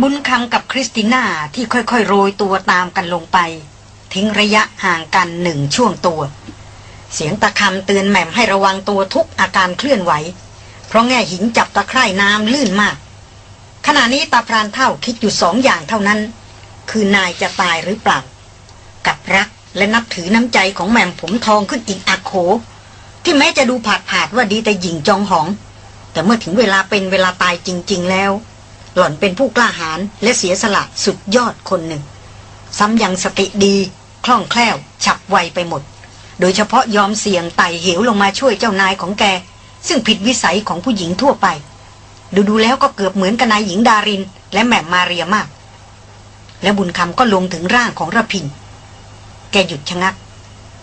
บุญคำกับคริสติน่าที่ค่อยๆ โรยตัวตามกันลงไป ทิ้งระยะห่างกันหนึ่งช่วงตัว เสียงตะคำเตือนแหม่มให้ระวังตัวทุกอาการเคลื่อนไหว เพราะแง่หินจับตะไคร่น้ำลื่นมาก ขณะนี้ตาพรานเท่าคิดอยู่สองอย่างเท่านั้น คือนายจะตายหรือเปล่า กับรักและนับถือน้ำใจของแหม่มผมทองขึ้นอีกอักโขที่แม้จะดูผาดผาดว่าดีแต่หญิงจองหอง แต่เมื่อถึงเวลาเป็นเวลาตายจริง ๆ แล้ว หล่อนเป็นผู้กล้าหาญและเสียสละสุดยอดคนหนึ่ง ซ้ำยังสติดีคล่องแคล่ว ฉับไวไปหมด โดยเฉพาะยอมเสี่ยงไต่เหวลงมาช่วยเจ้านายของแก ซึ่งผิดวิสัยของผู้หญิงทั่วไป ดูดูแล้วก็เกือบเหมือนกับนายหญิงดาริน และแม่มมาเรียมาก และบุญคำก็ลงถึงร่างของระพินแกหยุดชะงัก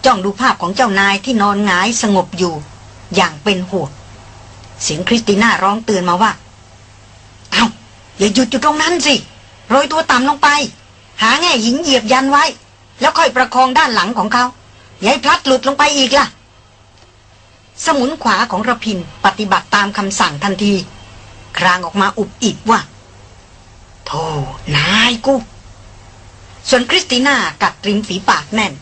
จ้องดูภาพของเจ้านายที่นอนงายสงบอยู่ อย่างเป็นห่วงเสียงคริสติน่าร้องเตือนมาว่าเอา้า อย่าหยุดอยู่ตรงนั้นสิโรยตัวต่ำลงไป หาแง่หินเหยียบยันไว้ แล้วค่อยประคองด้านหลังของเขาอย่าให้พลัดหลุดลงไปอีกล่ะ สมุนขวาของระพินปฏิบัติตามคำสั่งทันที ครางออกมาอุบอิบว่าโธ่นายกู ส่วนคริสติน่ากัดริมฝีปากแน่น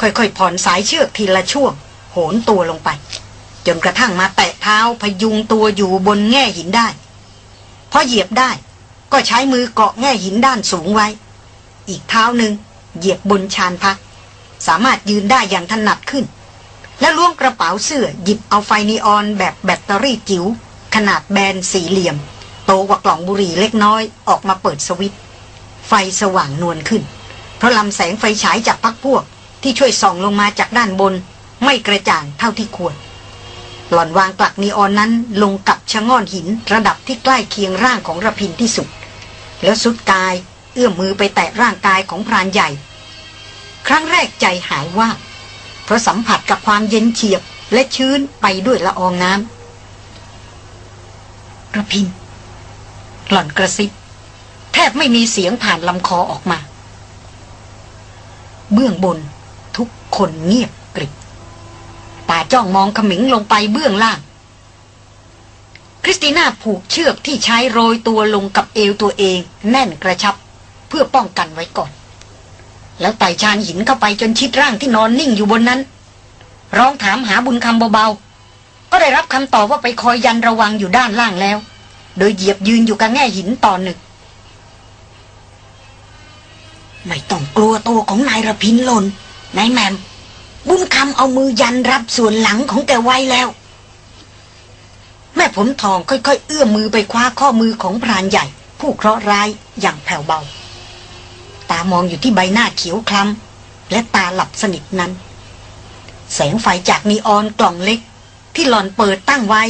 ค่อยๆผ่อนสายเชือกทีละช่วง โหนตัวลงไป จนกระทั่งมาแตะเท้าพยุงตัวอยู่บนแง่หินได้พอเหยียบได้ ก็ใช้มือเกาะแง่หินด้านสูงไว้ อีกเท้าหนึ่งเหยียบบนชานพัก สามารถยืนได้อย่างถนัดขึ้น และล้วงกระเป๋าเสื้อหยิบเอาไฟนีออนแบบแบตเตอรี่จิ๋วขนาดแบนสี่เหลี่ยม โตกว่ากล่องบุหรี่เล็กน้อยออกมาเปิดสวิตไฟสว่างนวลขึ้น เพราะลำแสงไฟฉายจากพักพวกที่ช่วยส่องลงมาจากด้านบน ไม่กระจ่างเท่าที่ควร หล่อนวางกลักนีออนนั้นลงกับชะง่อนหินระดับที่ใกล้เคียงร่างของระพินที่สุด แล้วสุดกาย เอื้อมมือไปแตะร่างกายของพรานใหญ่ ครั้งแรกใจหายว่า เพราะสัมผัสกับความเย็นเฉียบและชื้นไปด้วยละอองน้ำระพิน หล่อนกระซิบ แทบไม่มีเสียงผ่านลำคอออกมา เบื้องบนทุกคนเงียบกริบตาจ้องมองขมิงลงไปเบื้องล่าง คริสติน่าผูกเชือกที่ใช้โรยตัวลงกับเอวตัวเอง แน่นกระชับ เพื่อป้องกันไว้ก่อน แล้วไต่ชานหินเข้าไปจนชิดร่างที่นอนนิ่งอยู่บนนั้น ร้องถามหาบุญคำเบาๆ ก็ได้รับคำตอบว่าไปคอยยันระวังอยู่ด้านล่างแล้ว โดยเหยียบยืนอยู่กับแง่หินตอนหนึ่ง ไม่ต้องกลัวตัวของนายระพินหลนนายแมมบุญคำเอามือยันรับส่วนหลังของแกไว้แล้ว แม่ผมทองค่อยๆ เอื้อมมือไปคว้าข้อมือของพรานใหญ่ ผู้เคราะห์ร้ายอย่างแผ่วเบา ตามองอยู่ที่ใบหน้าเขียวคล้ำและตาหลับสนิทนั้น แสงไฟจากนีออนกล่องเล็ก ที่หลอนเปิดตั้งไว้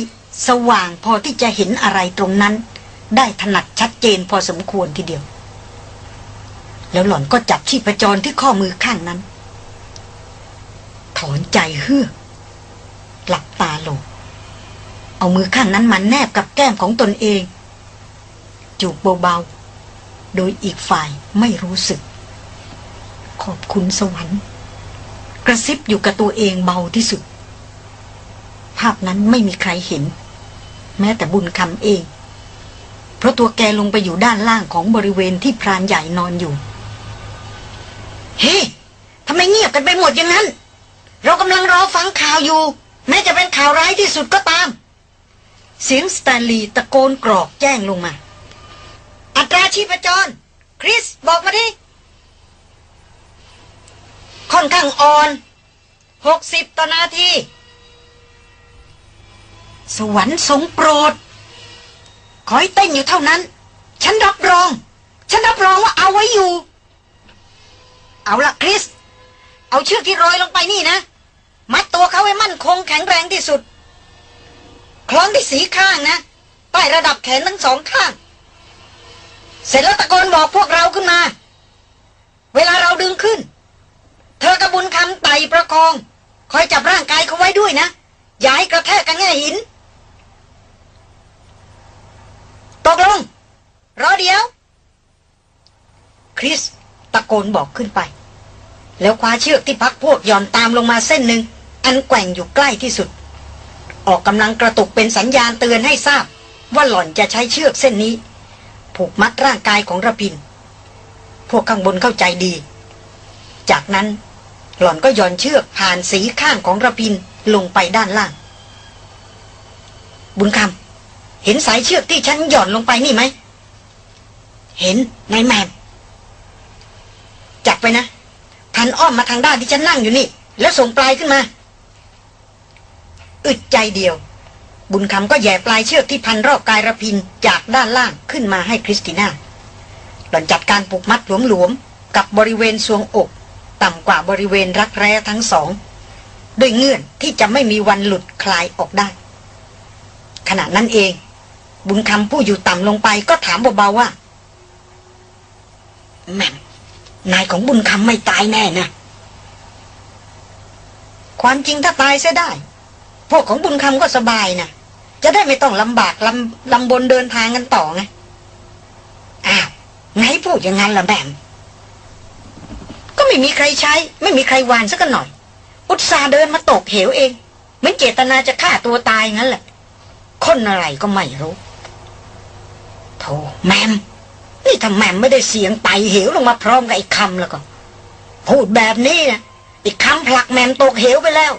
สว่างพอที่จะเห็นอะไรตรงนั้น ได้ถนัดชัดเจนพอสมควรทีเดียว แล้วหล่อนก็จับชีพจรที่ข้อมือข้างนั้น ถอนใจเฮือกหลับตาลง เอามือข้างนั้นมาแนบกับแก้มของตนเอง จูบเบาๆ โดยอีกฝ่ายไม่รู้สึก ขอบคุณสวรรค์ กระซิบอยู่กับตัวเองเบาที่สุด ภาพนั้นไม่มีใครเห็น แม้แต่บุญคำเอง เพราะตัวแกลงไปอยู่ด้านล่างของบริเวณที่พรานใหญ่นอนอยู่ เฮ้ทำไมเงียบกันไปหมดอย่างนั้น เรากำลังรอฟังข่าวอยู่แม้จะเป็นข่าวร้ายที่สุดก็ตาม เสียงสแตนลีย์ตะโกนกรอกแจ้งลงมา อัตราชีพจร คริสบอกมาดิค่อนข้างอ่อนหกสิบต่อนาที สวรรค์ทรงโปรด ขอให้เต้นอยู่เท่านั้น ฉันรับรอง ฉันรับรองว่าเอาไว้อยู่ เอาละคริส เอาเชือกที่โรยลงไปนี่นะ มัดตัวเขาให้มั่นคงแข็งแรงที่สุด คล้องที่สีข้างนะใต้ระดับแขนทั้งสองข้าง เสร็จแล้วตะโกนบอกพวกเราขึ้นมา เวลาเราดึงขึ้น เธอกระบุญคำไต่ประคอง คอยจับร่างกายเขาไว้ด้วยนะ อย่าให้กระแทกกันแง่หิน ตกลง รอเดียว คริสตะโกนบอกขึ้นไป แล้วคว้าเชือกที่พักพวกย่อนตามลงมาเส้นหนึ่งอันแกว่งอยู่ใกล้ที่สุด ออกกำลังกระตุกเป็นสัญญาณเตือนให้ทราบ ว่าหล่อนจะใช้เชือกเส้นนี้ ผูกมัดร่างกายของระพิน พวกข้างบนเข้าใจดี จากนั้นหล่อนก็ย่อนเชือกผ่านสีข้างของระพินลงไปด้านล่าง บุญคำเห็นสายเชือกที่ฉันหย่อนลงไปนี่ไหม เห็นนายแมมจับไปนะพันอ้อมมาทางด้านที่ฉันนั่งอยู่นี่ แล้วส่งปลายขึ้นมา อึดใจเดียว บุญคำก็แย่ปลายเชือกที่พันรอบกายระพินจากด้านล่างขึ้นมาให้คริสติน่าหล่อนจัดการผูกมัดหลวมๆกับบริเวณสวงอก ต่ำกว่าบริเวณรักแร้ทั้งสองด้วยเงื่อนที่จะไม่มีวันหลุดคลายออกได้ ขณะนั้นเอง บุญคำผู้อยู่ต่ำลงไปก็ถามเบาๆว่า แม่มนายของบุญคำไม่ตายแน่นะ ความจริงถ้าตายเสียได้ พวกของบุญคำก็สบายนะจะได้ไม่ต้องลำบากลำลำบนเดินทางกันต่อไงอ้าวไงพูดอย่างนั้นล่ะแบมก็ไม่มีใครใช้ ไม่มีใครวานสักหน่อย อุตส่าห์เดินมาตกเหวเองเหมือนเจตนาจะฆ่าตัวตายงั้นแหละ คนอะไรก็ไม่รู้โธ่แมมนี่ถ้าแมมไม่ได้เสียงไตเหวลงมาพร้อมกับไอ้คำแล้วก็ พูดแบบนี้นะอีกคำผลักแมมตกเหวไปแล้ว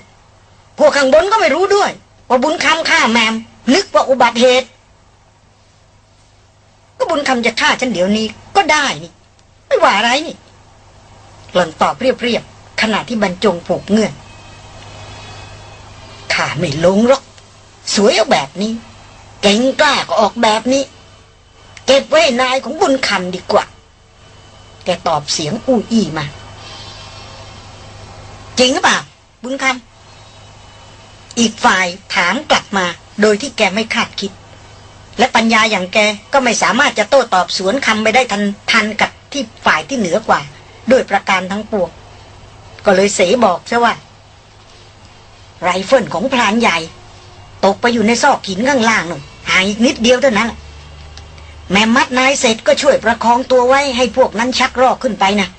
พวกข้างบนก็ไม่รู้ด้วย ว่าบุญคำฆ่าแมม นึกว่าอุบัติเหตุ ก็บุญคำจะฆ่าฉันเดี๋ยวนี้ก็ได้นี่ ไม่ว่าอะไรนี่ หล่อนตอบเรียบๆขณะที่บรรจงผูกเงื่อนข้าไม่ลงหรอก สวยเอาแบบนี้ เก่งกล้าก็ออกแบบนี้ เก็บไว้นายของบุญคำดีกว่า แกตอบเสียงอู้อี้มา จริงหรือเปล่าบุญคำ อีกฝ่ายถามกลับมา โดยที่แกไม่คาดคิด และปัญญาอย่างแกก็ไม่สามารถจะโต้ตอบสวนคำไปได้ทันทันกับที่ฝ่ายที่เหนือกว่า ด้วยประการทั้งปวงก็เลยเสบอกซะว่า ไรเฟิลของพรานใหญ่ ตกไปอยู่ในซอกหินข้างล่างนู่นห่างอีกนิดเดียวเท่านั้นแม่มัดนายเสร็จก็ช่วยประคองตัวไว้ให้พวกนั้นชักรอกขึ้นไปนะ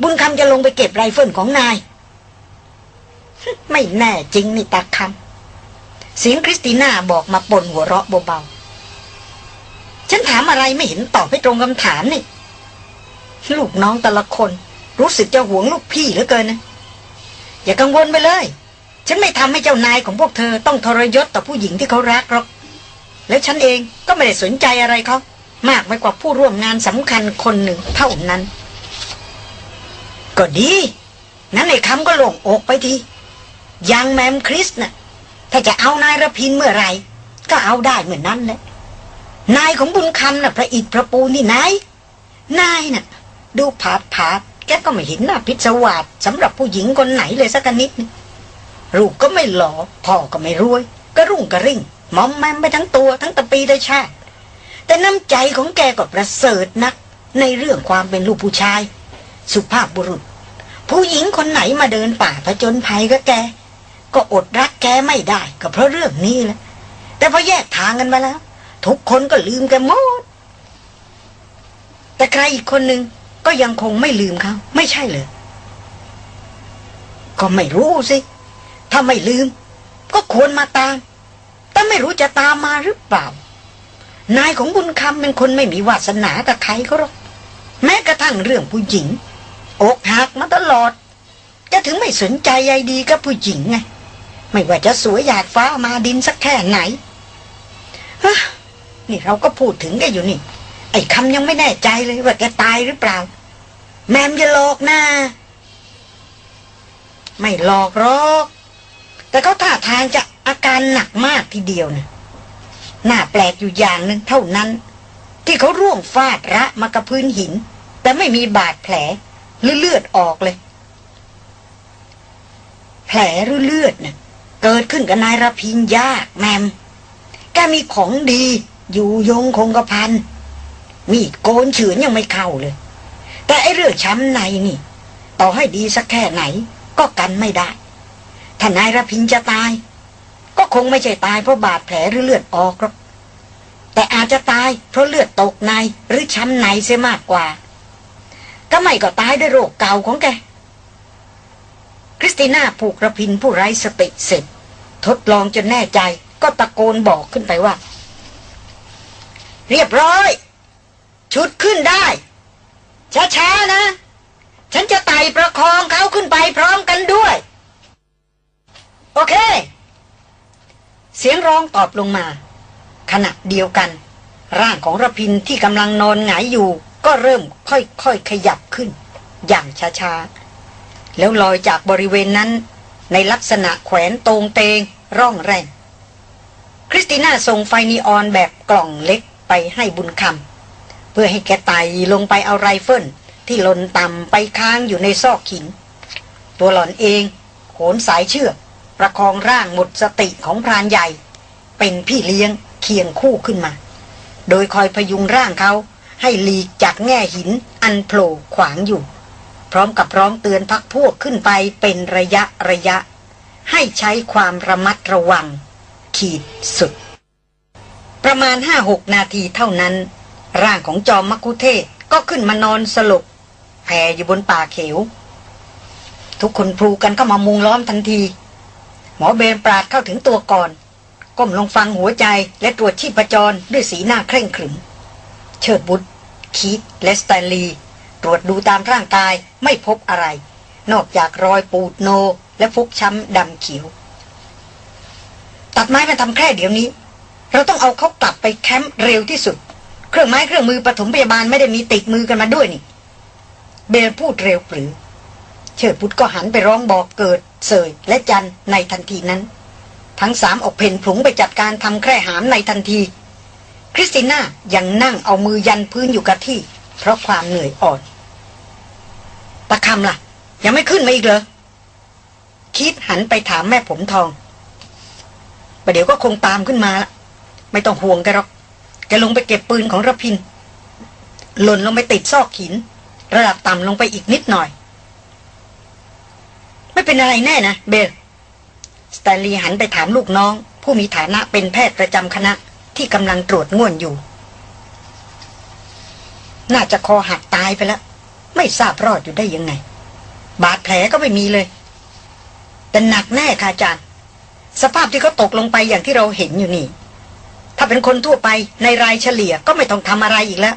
บุญคำจะลงไปเก็บไรเฟิลของนาย ไม่แน่จริงนี่ตาคำเสียงคริสติน่าบอกมาปนหัวเราะเบาๆ ฉันถามอะไรไม่เห็นตอบให้ตรงคำถามนี่ ลูกน้องแต่ละคนรู้สึกจะหวงลูกพี่เหลือเกินนะ อย่ากังวลไปเลย ฉันไม่ทำให้เจ้านายของพวกเธอต้องทรยศต่อผู้หญิงที่เขารักหรอก แล้วฉันเองก็ไม่ได้สนใจอะไรเขามากไปกว่าผู้ร่วมงานสำคัญคนหนึ่งเท่านั้น ก็ดี นั้นไอ้คำก็หลงอกไปที ยังแมมคริสนะ่ะ ถ้าจะเอานายระพินเมื่อไรก็เอาได้เหมือนนั้นแหละ นายของบุญคำน่ะพระอิฐพระปูนี่นาย นายน่ะ ดูผาดผาดแกก็ไม่เห็นหน้าพิศวาสสำหรับผู้หญิงคนไหนเลยสักนิดนึงลูกก็ไม่หล่อพ่อก็ไม่รวย ก็รุ่งกระริ่งมอมแมมไปทั้งตัวทั้งตะปีได้ชาติ แต่น้ำใจของแกก็ประเสริฐนัก ในเรื่องความเป็นลูกผู้ชาย สุภาพบุรุษ ผู้หญิงคนไหนมาเดินป่าผจญภัยก็แก ก็อดรักแกไม่ได้ก็เพราะเรื่องนี้แหละ แต่พอแยกทางกันมาแล้ว ทุกคนก็ลืมแกหมด แต่ใครอีกคนหนึ่งก็ยังคงไม่ลืมเขาไม่ใช่เลย ก็ไม่รู้สิ ถ้าไม่ลืม ก็ควรมาตาม แต่ไม่รู้จะตามมาหรือเปล่า นายของบุญคำเป็นคนไม่มีวาสนากับใครเขาหรอก แม้กระทั่งเรื่องผู้หญิงอกหักมาตลอด จะถึงไม่สนใจใยดีกับผู้หญิงไง ไม่ว่าจะสวยหยาดฟ้ามาดินสักแค่ไหนฮะนี่เราก็พูดถึงแกอยู่นี่ ไอ้คำยังไม่แน่ใจเลยว่าแกตายหรือเปล่า แมมจะหลอกนะไม่หลอกหรอก แต่เขาท่าทางจะอาการหนักมากทีเดียวนะน่าแปลกอยู่อย่างหนึ่งเท่านั้น ที่เขาร่วงฟาดระมากับพื้นหิน แต่ไม่มีบาดแผลหรือเลือดออกเลย แผลหรือเลือดเนะ่ะ เกิดขึ้นกับนายรพินยากแมม แกมีของดีอยู่ยงคงกระพัน มีดโกนเฉือนยังไม่เข้าเลย แต่ไอเรื่องช้ำในนี่ ต่อให้ดีสักแค่ไหน ก็กันไม่ได้ ถ้านายรพินจะตาย ก็คงไม่ใช่ตายเพราะบาดแผลหรือเลือดออกหรอกแต่อาจจะตายเพราะเลือดตกในหรือช้ำในเสียมากกว่า ก็ไม่ก็ตายด้วยโรคเก่าของแก คริสติน่าผูกระพินผู้ไร้สติเสร็จ ทดลองจนแน่ใจก็ตะโกนบอกขึ้นไปว่า เรียบร้อย ชุดขึ้นได้ ช้าๆนะ ฉันจะไต่ประคองเขาขึ้นไปพร้อมกันด้วย โอเค เสียงร้องตอบลงมา ขณะเดียวกัน ร่างของระพินที่กำลังนอนหงายอยู่ ก็เริ่มค่อยๆขยับขึ้น อย่างช้าๆ แล้วลอยจากบริเวณนั้น ในลักษณะแขวนตรงเตงร่องแรงคริสติน่าส่งไฟนีออนแบบกล่องเล็กไปให้บุญคำเพื่อให้แกไต่ลงไปเอาไรเฟิลที่หล่นต่ำไปค้างอยู่ในซอกหิน ตัวหล่อนเองโขนสายเชือก ประคองร่างหมดสติของพรานใหญ่ เป็นพี่เลี้ยงเคียงคู่ขึ้นมา โดยคอยพยุงร่างเขาให้หลีกจากแง่หินอันโผล่ขวางอยู่ ร้อมกับร้องเตือนพักพวกขึ้นไปเป็นระยะระยะ ให้ใช้ความระมัดระวัง ขีดสุด ประมาณห้าหกนาทีเท่านั้น ร่างของจอมมักคุเทศก็ขึ้นมานอนสลบแผ่อยู่บนป่าเขียว ทุกคนพลูกันเข้ามามุงล้อมทันที หมอเบนปราดเข้าถึงตัวก่อน ก้มลงฟังหัวใจและตรวจชีพจรด้วยสีหน้าเคร่งขรึม เชิดบุตรคีตและสแตนลีย์ ตรวจดูตามร่างกายไม่พบอะไร นอกจากรอยปูดโน และฟกช้ำดำเขียว ตัดไม้มาทำแค่เดี๋ยวนี้ เราต้องเอาเขากลับไปแคมป์เร็วที่สุด เครื่องไม้เครื่องมือปฐมพยาบาลไม่ได้มีติดมือกันมาด้วยนี่ เบลพูดเร็วปรือ เชิดบุตรก็หันไปร้องบอกเกิด เสยและจันในทันทีนั้น ทั้งสามออกเพนผงไปจัดการทำแคร่หามในทันทีคริสติน่ายังนั่งเอามือยันพื้นอยู่กับที่ เพราะความเหนื่อยอ่อนตาคำล่ะ ยังไม่ขึ้นมาอีกเหรอคีธหันไปถามแม่ผมทองประเดี๋ยวก็คงตามขึ้นมาละไม่ต้องห่วงแกหรอกแกลงไปเก็บปืนของรพินทร์ หล่นลงไปติดซอกหิน ระดับต่ำลงไปอีกนิดหน่อย ไม่เป็นอะไรแน่นะเบลสแตนลีย์หันไปถามลูกน้อง ผู้มีฐานะเป็นแพทย์ประจำคณะที่กำลังตรวจง่วนอยู่ น่าจะคอหักตายไปแล้ว ไม่ทราบรอดอยู่ได้ยังไง บาดแผลก็ไม่มีเลย แต่หนักแน่ค่ะอาจารย์ สภาพที่เขาตกลงไปอย่างที่เราเห็นอยู่นี่ ถ้าเป็นคนทั่วไปในรายเฉลี่ยก็ไม่ต้องทำอะไรอีกแล้ว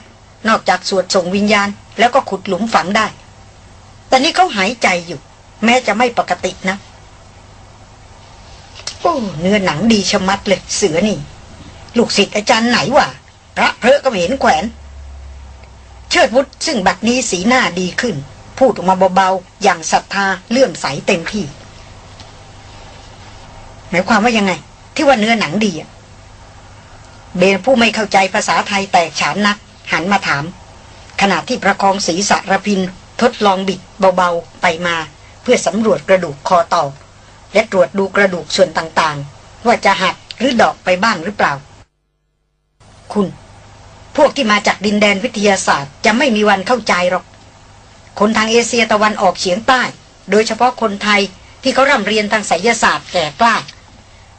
นอกจากสวดส่งวิญญาณ แล้วก็ขุดหลุมฝังได้ แต่นี่เขาหายใจอยู่ แม้จะไม่ปกตินะโอ้เนื้อหนังดีชะมัดเลยเสือนี่ ลูกศิษย์อาจารย์ไหนวะพระเพระก็ไม่เห็นแขวน เชิดวุฒซึ่งบัดนี้สีหน้าดีขึ้น พูดออกมาเบาๆ อย่างศรัทธาเลื่อมใสเต็มที่ หมายความว่ายังไง ที่ว่าเนื้อหนังดีอะเบนผู้ไม่เข้าใจภาษาไทยแตกฉานนัก หันมาถาม ขณะที่ประคองศีรษะระพิน ทดลองบิดเบาๆ ไปมา เพื่อสำรวจกระดูกคอต่อ และตรวจดูกระดูกส่วนต่างๆ ว่าจะหักหรือดอกไปบ้างหรือเปล่า คุณ พวกที่มาจากดินแดนวิทยาศาสตร์จะไม่มีวันเข้าใจหรอก คนทางเอเชียตะวันออกเฉียงใต้ โดยเฉพาะคนไทยที่เขาร่ำเรียนทางไสยศาสตร์แก่กล้า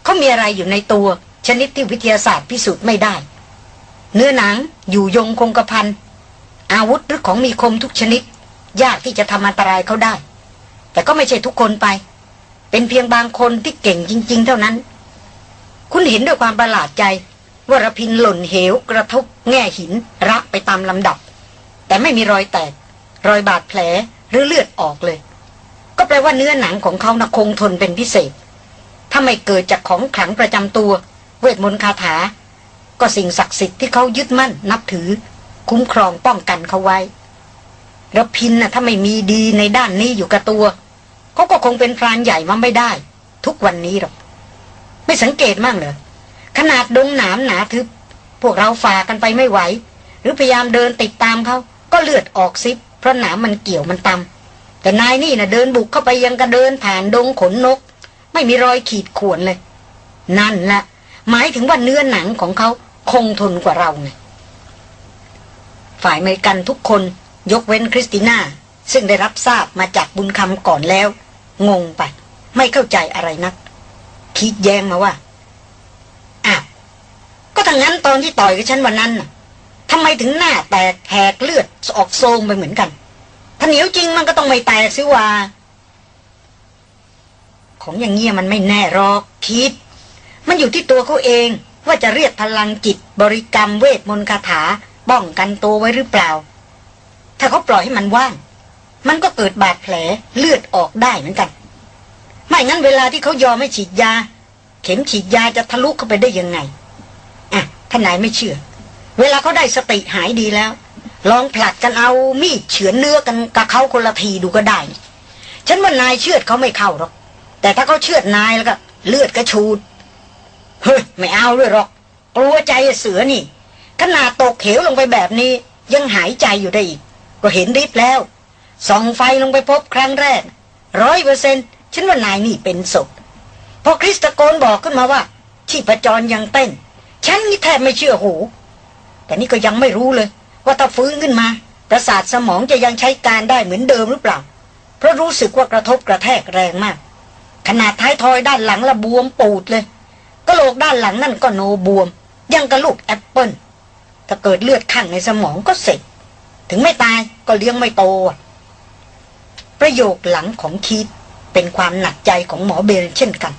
เขามีอะไรอยู่ในตัวชนิดที่วิทยาศาสตร์พิสูจน์ไม่ได้ เนื้อหนังอยู่ยงคงกระพันอาวุธหรือของมีคมทุกชนิด ยากที่จะทำอันตรายเขาได้ แต่ก็ไม่ใช่ทุกคนไป เป็นเพียงบางคนที่เก่งจริง ๆ เท่านั้น คุณเห็นด้วยความประหลาดใจ ว่ารพินหล่นเหวกระทบแง่หินระไปตามลำดับ แต่ไม่มีรอยแตก รอยบาดแผลหรือเลือดออกเลย ก็แปลว่าเนื้อหนังของเขานะคงทนเป็นพิเศษ ถ้าไม่เกิดจากของขลังประจำตัว เวทมนต์คาถา ก็สิ่งศักดิ์สิทธิ์ที่เขายึดมั่นนับถือ คุ้มครองป้องกันเขาไว้ระพินนะ่ะถ้าไม่มีดีในด้านนี้อยู่กับตัวเขาก็คงเป็นพรานใหญ่มาไม่ได้ ทุกวันนี้หรอกไม่สังเกตมั่งเหรอ ขนาดดงหนามหนาทึบ พวกเราฝ่ากันไปไม่ไหว หรือพยายามเดินติดตามเขา ก็เลือดออกซิบ เพราะหนามมันเกี่ยวมันตำแต่นายนี่นะเดินบุกเข้าไปยังกระเดินผ่านดงขนนก ไม่มีรอยขีดข่วนเลย นั่นแหละหมายถึงว่าเนื้อหนังของเขาคงทนกว่าเราไงฝ่ายเมกันทุกคนยกเว้นคริสติน่า ซึ่งได้รับทราบมาจากบุญคำก่อนแล้ว งงไป ไม่เข้าใจอะไรนัก คิดแย้งมาว่า้งั้นตอนที่ต่อยกับฉันวันนั้นทำไมถึงหน้าแตกแหกเลือดออกโซงไปเหมือนกัน ถ้าเหนียวจริงมันก็ต้องไม่แตกสิว่า ของอย่างเงี้ยมันไม่แน่หรอกคิด มันอยู่ที่ตัวเขาเองว่าจะเรียกพลังจิตบริกรรมเวทมนต์คาถาป้องกันตัวไว้หรือเปล่า ถ้าเขาปล่อยให้มันว่าง มันก็เกิดบาดแผลเลือดออกได้เหมือนกัน ไม่งั้นเวลาที่เขายอมไม่ฉีดยา เข็มฉีดยาจะทะลุเข้าไปได้ยังไง ท่านนายไม่เชื่อ เวลาเขาได้สติหายดีแล้ว ลองผลัดกันเอามีดเฉือนเนื้อกันกับเขาคนละทีดูก็ได้ ฉันว่านายเชื่อดเขาไม่เข้าหรอก แต่ถ้าเขาเชื่อดนายแล้วก็ เลือดกระชูด เฮ้ยไม่เอาด้วยหรอก กลัวใจเสือนี่ ขนาดตกเหวลงไปแบบนี้ ยังหายใจอยู่ได้อีก ก็เห็นฤทธิ์แล้ว ส่องไฟลงไปพบครั้งแรกร้อยเปอร์เซ็นฉันว่านายนี่เป็นศพพอคริสตโกนบอกขึ้นมาว่าชีพจรยังเต้น ฉันนี่แทบไม่เชื่อหู แต่นี่ก็ยังไม่รู้เลย ว่าถ้าฟื้นขึ้นมา ประสาทสมองจะยังใช้การได้เหมือนเดิมหรือเปล่า เพราะรู้สึกว่ากระทบกระแทกแรงมาก ขนาดท้ายทอยด้านหลังละบวมปูดเลยกระโหลกด้านหลังนั่นก็โนบวม ยังกระลูกแอปเปิลถ้าเกิดเลือดข้างในสมองก็เสร็จ ถึงไม่ตายก็เลี้ยงไม่โต ประโยคหลังของคีดเป็นความหนักใจของหมอเบลเช่นกัน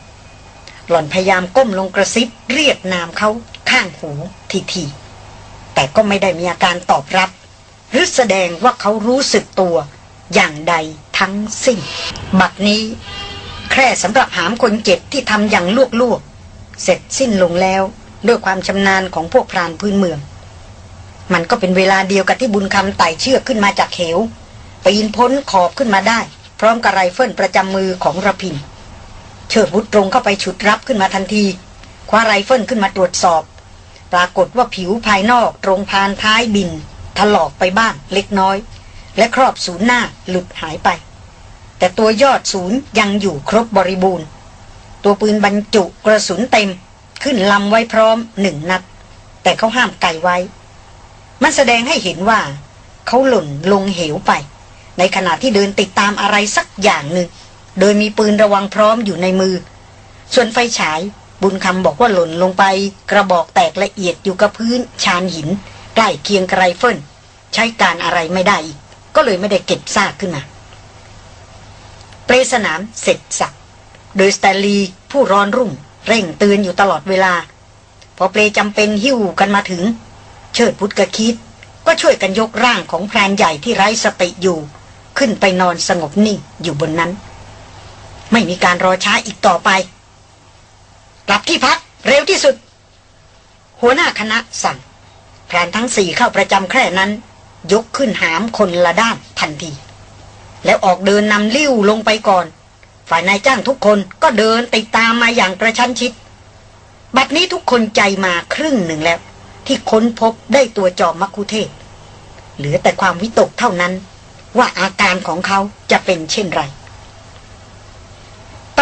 หล่อนพยายามก้มลงกระซิบเรียกนามเขาข้างหูทีทีแต่ก็ไม่ได้มีอาการตอบรับ หรือแสดงว่าเขารู้สึกตัวอย่างใดทั้งสิ้น บัดนี้ แค่สำหรับหามคนเจ็บที่ทำอย่างลวกๆ เสร็จสิ้นลงแล้วด้วยความชำนาญของพวกพรานพื้นเมือง มันก็เป็นเวลาเดียวกับที่บุญคำไต่เชือกขึ้นมาจากเขวปีนพ้นขอบขึ้นมาได้ พร้อมกับไรเฟิลประจำมือของระพิน เชิดวุฒตรงเข้าไปฉุดรับขึ้นมาทันที คว้าไรเฟิลขึ้นมาตรวจสอบ ปรากฏว่าผิวภายนอกตรงพานท้ายบินถลอกไปบ้างเล็กน้อย และครอบศูนย์หน้าหลุดหายไป แต่ตัวยอดศูนย์ยังอยู่ครบบริบูรณ์ ตัวปืนบรรจุกระสุนเต็มขึ้นลำไว้พร้อมหนึ่งนัด แต่เขาห้ามไกไว้ มันแสดงให้เห็นว่า เขาหล่นลงเหวไป ในขณะที่เดินติดตามอะไรสักอย่างหนึ่ง โดยมีปืนระวังพร้อมอยู่ในมือ ส่วนไฟฉาย บุญคำบอกว่าหล่นลงไป กระบอกแตกละเอียดอยู่กับพื้นชานหิน ใกล้เคียงกระไรเฟิลใช้การอะไรไม่ได้อีก ก็เลยไม่ได้เก็บซากขึ้นมาเปรสนามเสร็จสับโดยสแตลีผู้ร้อนรุ่ม เร่งเตือนอยู่ตลอดเวลา พอเปรจำเป็นหิ้วกันมาถึง เชิดพุทธกคิด ก็ช่วยกันยกร่างของแพรนใหญ่ที่ไร้สติอยู่ ขึ้นไปนอนสงบนิ่งอยู่บนนั้น ไม่มีการรอช้าอีกต่อไป กลับที่พักเร็วที่สุด หัวหน้าคณะสั่งพรานทั้งสี่เข้าประจำแคร่นั้น ยกขึ้นหามคนละด้านทันที แล้วออกเดินนำลิ้วลงไปก่อน ฝ่ายนายจ้างทุกคนก็เดินติดตามมาอย่างกระชั้นชิด บัดนี้ทุกคนใจมาครึ่งหนึ่งแล้ว ที่ค้นพบได้ตัวจอมมักคุเทศเหลือแต่ความวิตกเท่านั้น ว่าอาการของเขาจะเป็นเช่นไร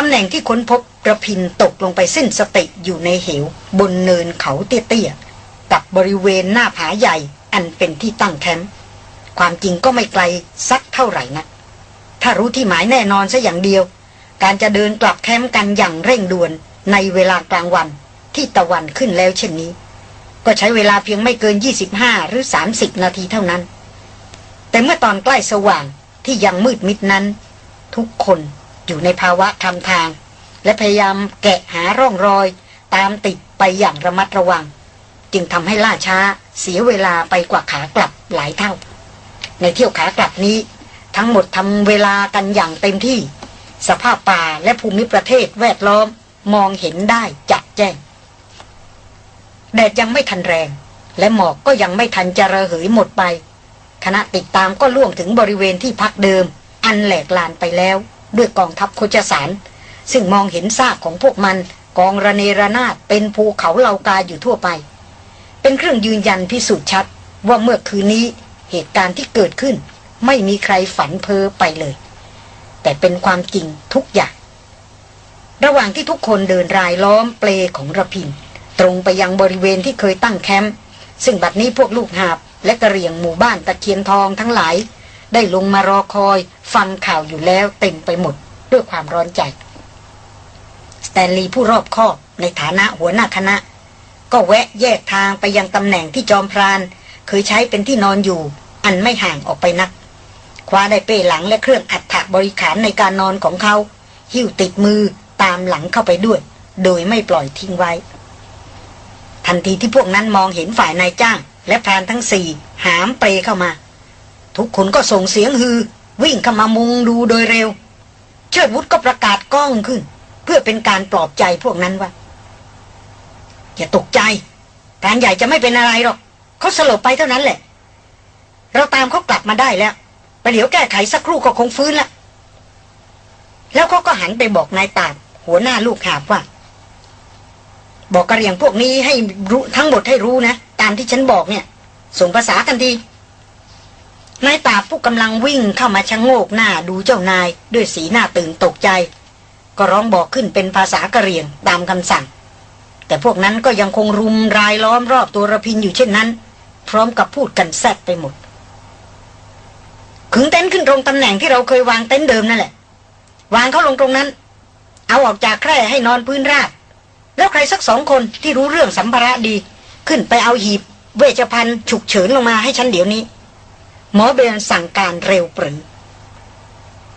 ำแหน่งที่ค้นพบกระพินตกลงไปสิ้นสติอยู่ในเหว บนเนินเขาเตี้ยๆกับบริเวณหน้าผาใหญ่อันเป็นที่ตั้งแคมป์ความจริงก็ไม่ไกลสักเท่าไหร่นะถ้ารู้ที่หมายแน่นอนซะอย่างเดียว การจะเดินกลับแคมป์กันอย่างเร่งด่วนในเวลากลางวันที่ตะวันขึ้นแล้วเช่นนี้ ก็ใช้เวลาเพียงไม่เกิน 25 หรือ 30 นาทีเท่านั้น แต่เมื่อตอนใกล้สว่างที่ยังมืดมิดนั้น ทุกคน อยู่ในภาวะทำทาง และพยายามแกะหาร่องรอย ตามติดไปอย่างระมัดระวัง จึงทำให้ล่าช้าเสียเวลาไปกว่าขากลับหลายเท่า ในเที่ยวขากลับนี้ ทั้งหมดทำเวลากันอย่างเต็มที่ สภาพป่าและภูมิประเทศแวดล้อมมองเห็นได้จัดแจ้งแดดยังไม่ทันแรง และหมอกก็ยังไม่ทันจะระเหยหมดไป คณะติดตามก็ล่วงถึงบริเวณที่พักเดิม อันแหลกลานไปแล้ว ด้วยกองทัพโคจสาร ซึ่งมองเห็นซากของพวกมันกองระเนระนาดเป็นภูเขาเหล่ากาอยู่ทั่วไป เป็นเครื่องยืนยันพิสูจน์ชัดว่าเมื่อคืนนี้เหตุการณ์ที่เกิดขึ้น ไม่มีใครฝันเพ้อไปเลย แต่เป็นความจริงทุกอย่าง ระหว่างที่ทุกคนเดินรายล้อมเปลของระพิน ตรงไปยังบริเวณที่เคยตั้งแคมป์ซึ่งบัดนี้พวกลูกหาบและกระเรียงหมู่บ้านตะเคียนทองทั้งหลาย ได้ลงมารอคอย ฟังข่าวอยู่แล้วเต็มไปหมดด้วยความร้อนใจ สแตนลีย์ผู้รอบคอบในฐานะหัวหน้าคณะ ก็แวะแยกทางไปยังตำแหน่งที่จอมพราน เคยใช้เป็นที่นอนอยู่ อันไม่ห่างออกไปนัก คว้าได้เป้หลังและเครื่องอัฐบริขารในการนอนของเขา หิ้วติดมือตามหลังเข้าไปด้วย โดยไม่ปล่อยทิ้งไว้ ทันทีที่พวกนั้นมองเห็นฝ่ายนายจ้าง และพรานทั้งสี่หามเปรเข้ามา ทุกคนก็ส่งเสียงฮือ วิ่งเข้ามามุงดูโดยเร็ว เชิดวุฒก็ประกาศกล้องขึ้น เพื่อเป็นการปลอบใจพวกนั้นว่าอย่าตกใจพรานใหญ่จะไม่เป็นอะไรหรอกเขาสลบไปเท่านั้นแหละ เราตามเขากลับมาได้แล้วไปเดี๋ยวแก้ไขสักครู่ก็คงฟื้นละแล้วเขาก็หันไปบอกนายตาบหัวหน้าลูกหาบว่า บอกกระเรียงพวกนี้ให้รู้ทั้งหมดให้รู้นะ ตามที่ฉันบอกเนี่ย ส่งภาษากันดี นายตาผู้กำลังวิ่งเข้ามาชะโงกหน้าดูเจ้านาย ด้วยสีหน้าตื่นตกใจ ก็ร้องบอกขึ้นเป็นภาษากะเรียงตามคำสั่ง แต่พวกนั้นก็ยังคงรุมรายล้อมรอบตัวระพินอยู่เช่นนั้น พร้อมกับพูดกันแซดไปหมด ขึงเต็นท์ขึ้นตรงตำแหน่งที่เราเคยวางเต็นท์เดิมนั่นแหละ วางเขาลงตรงนั้น เอาออกจากแคร่ให้นอนพื้นราบแล้วใครสักสองคนที่รู้เรื่องสัมภาระดี ขึ้นไปเอาหีบ เวชภัณฑ์ฉุกเฉินลงมาให้ฉันเดี๋ยวนี้ หมอเบนสั่งการเร็วปรือ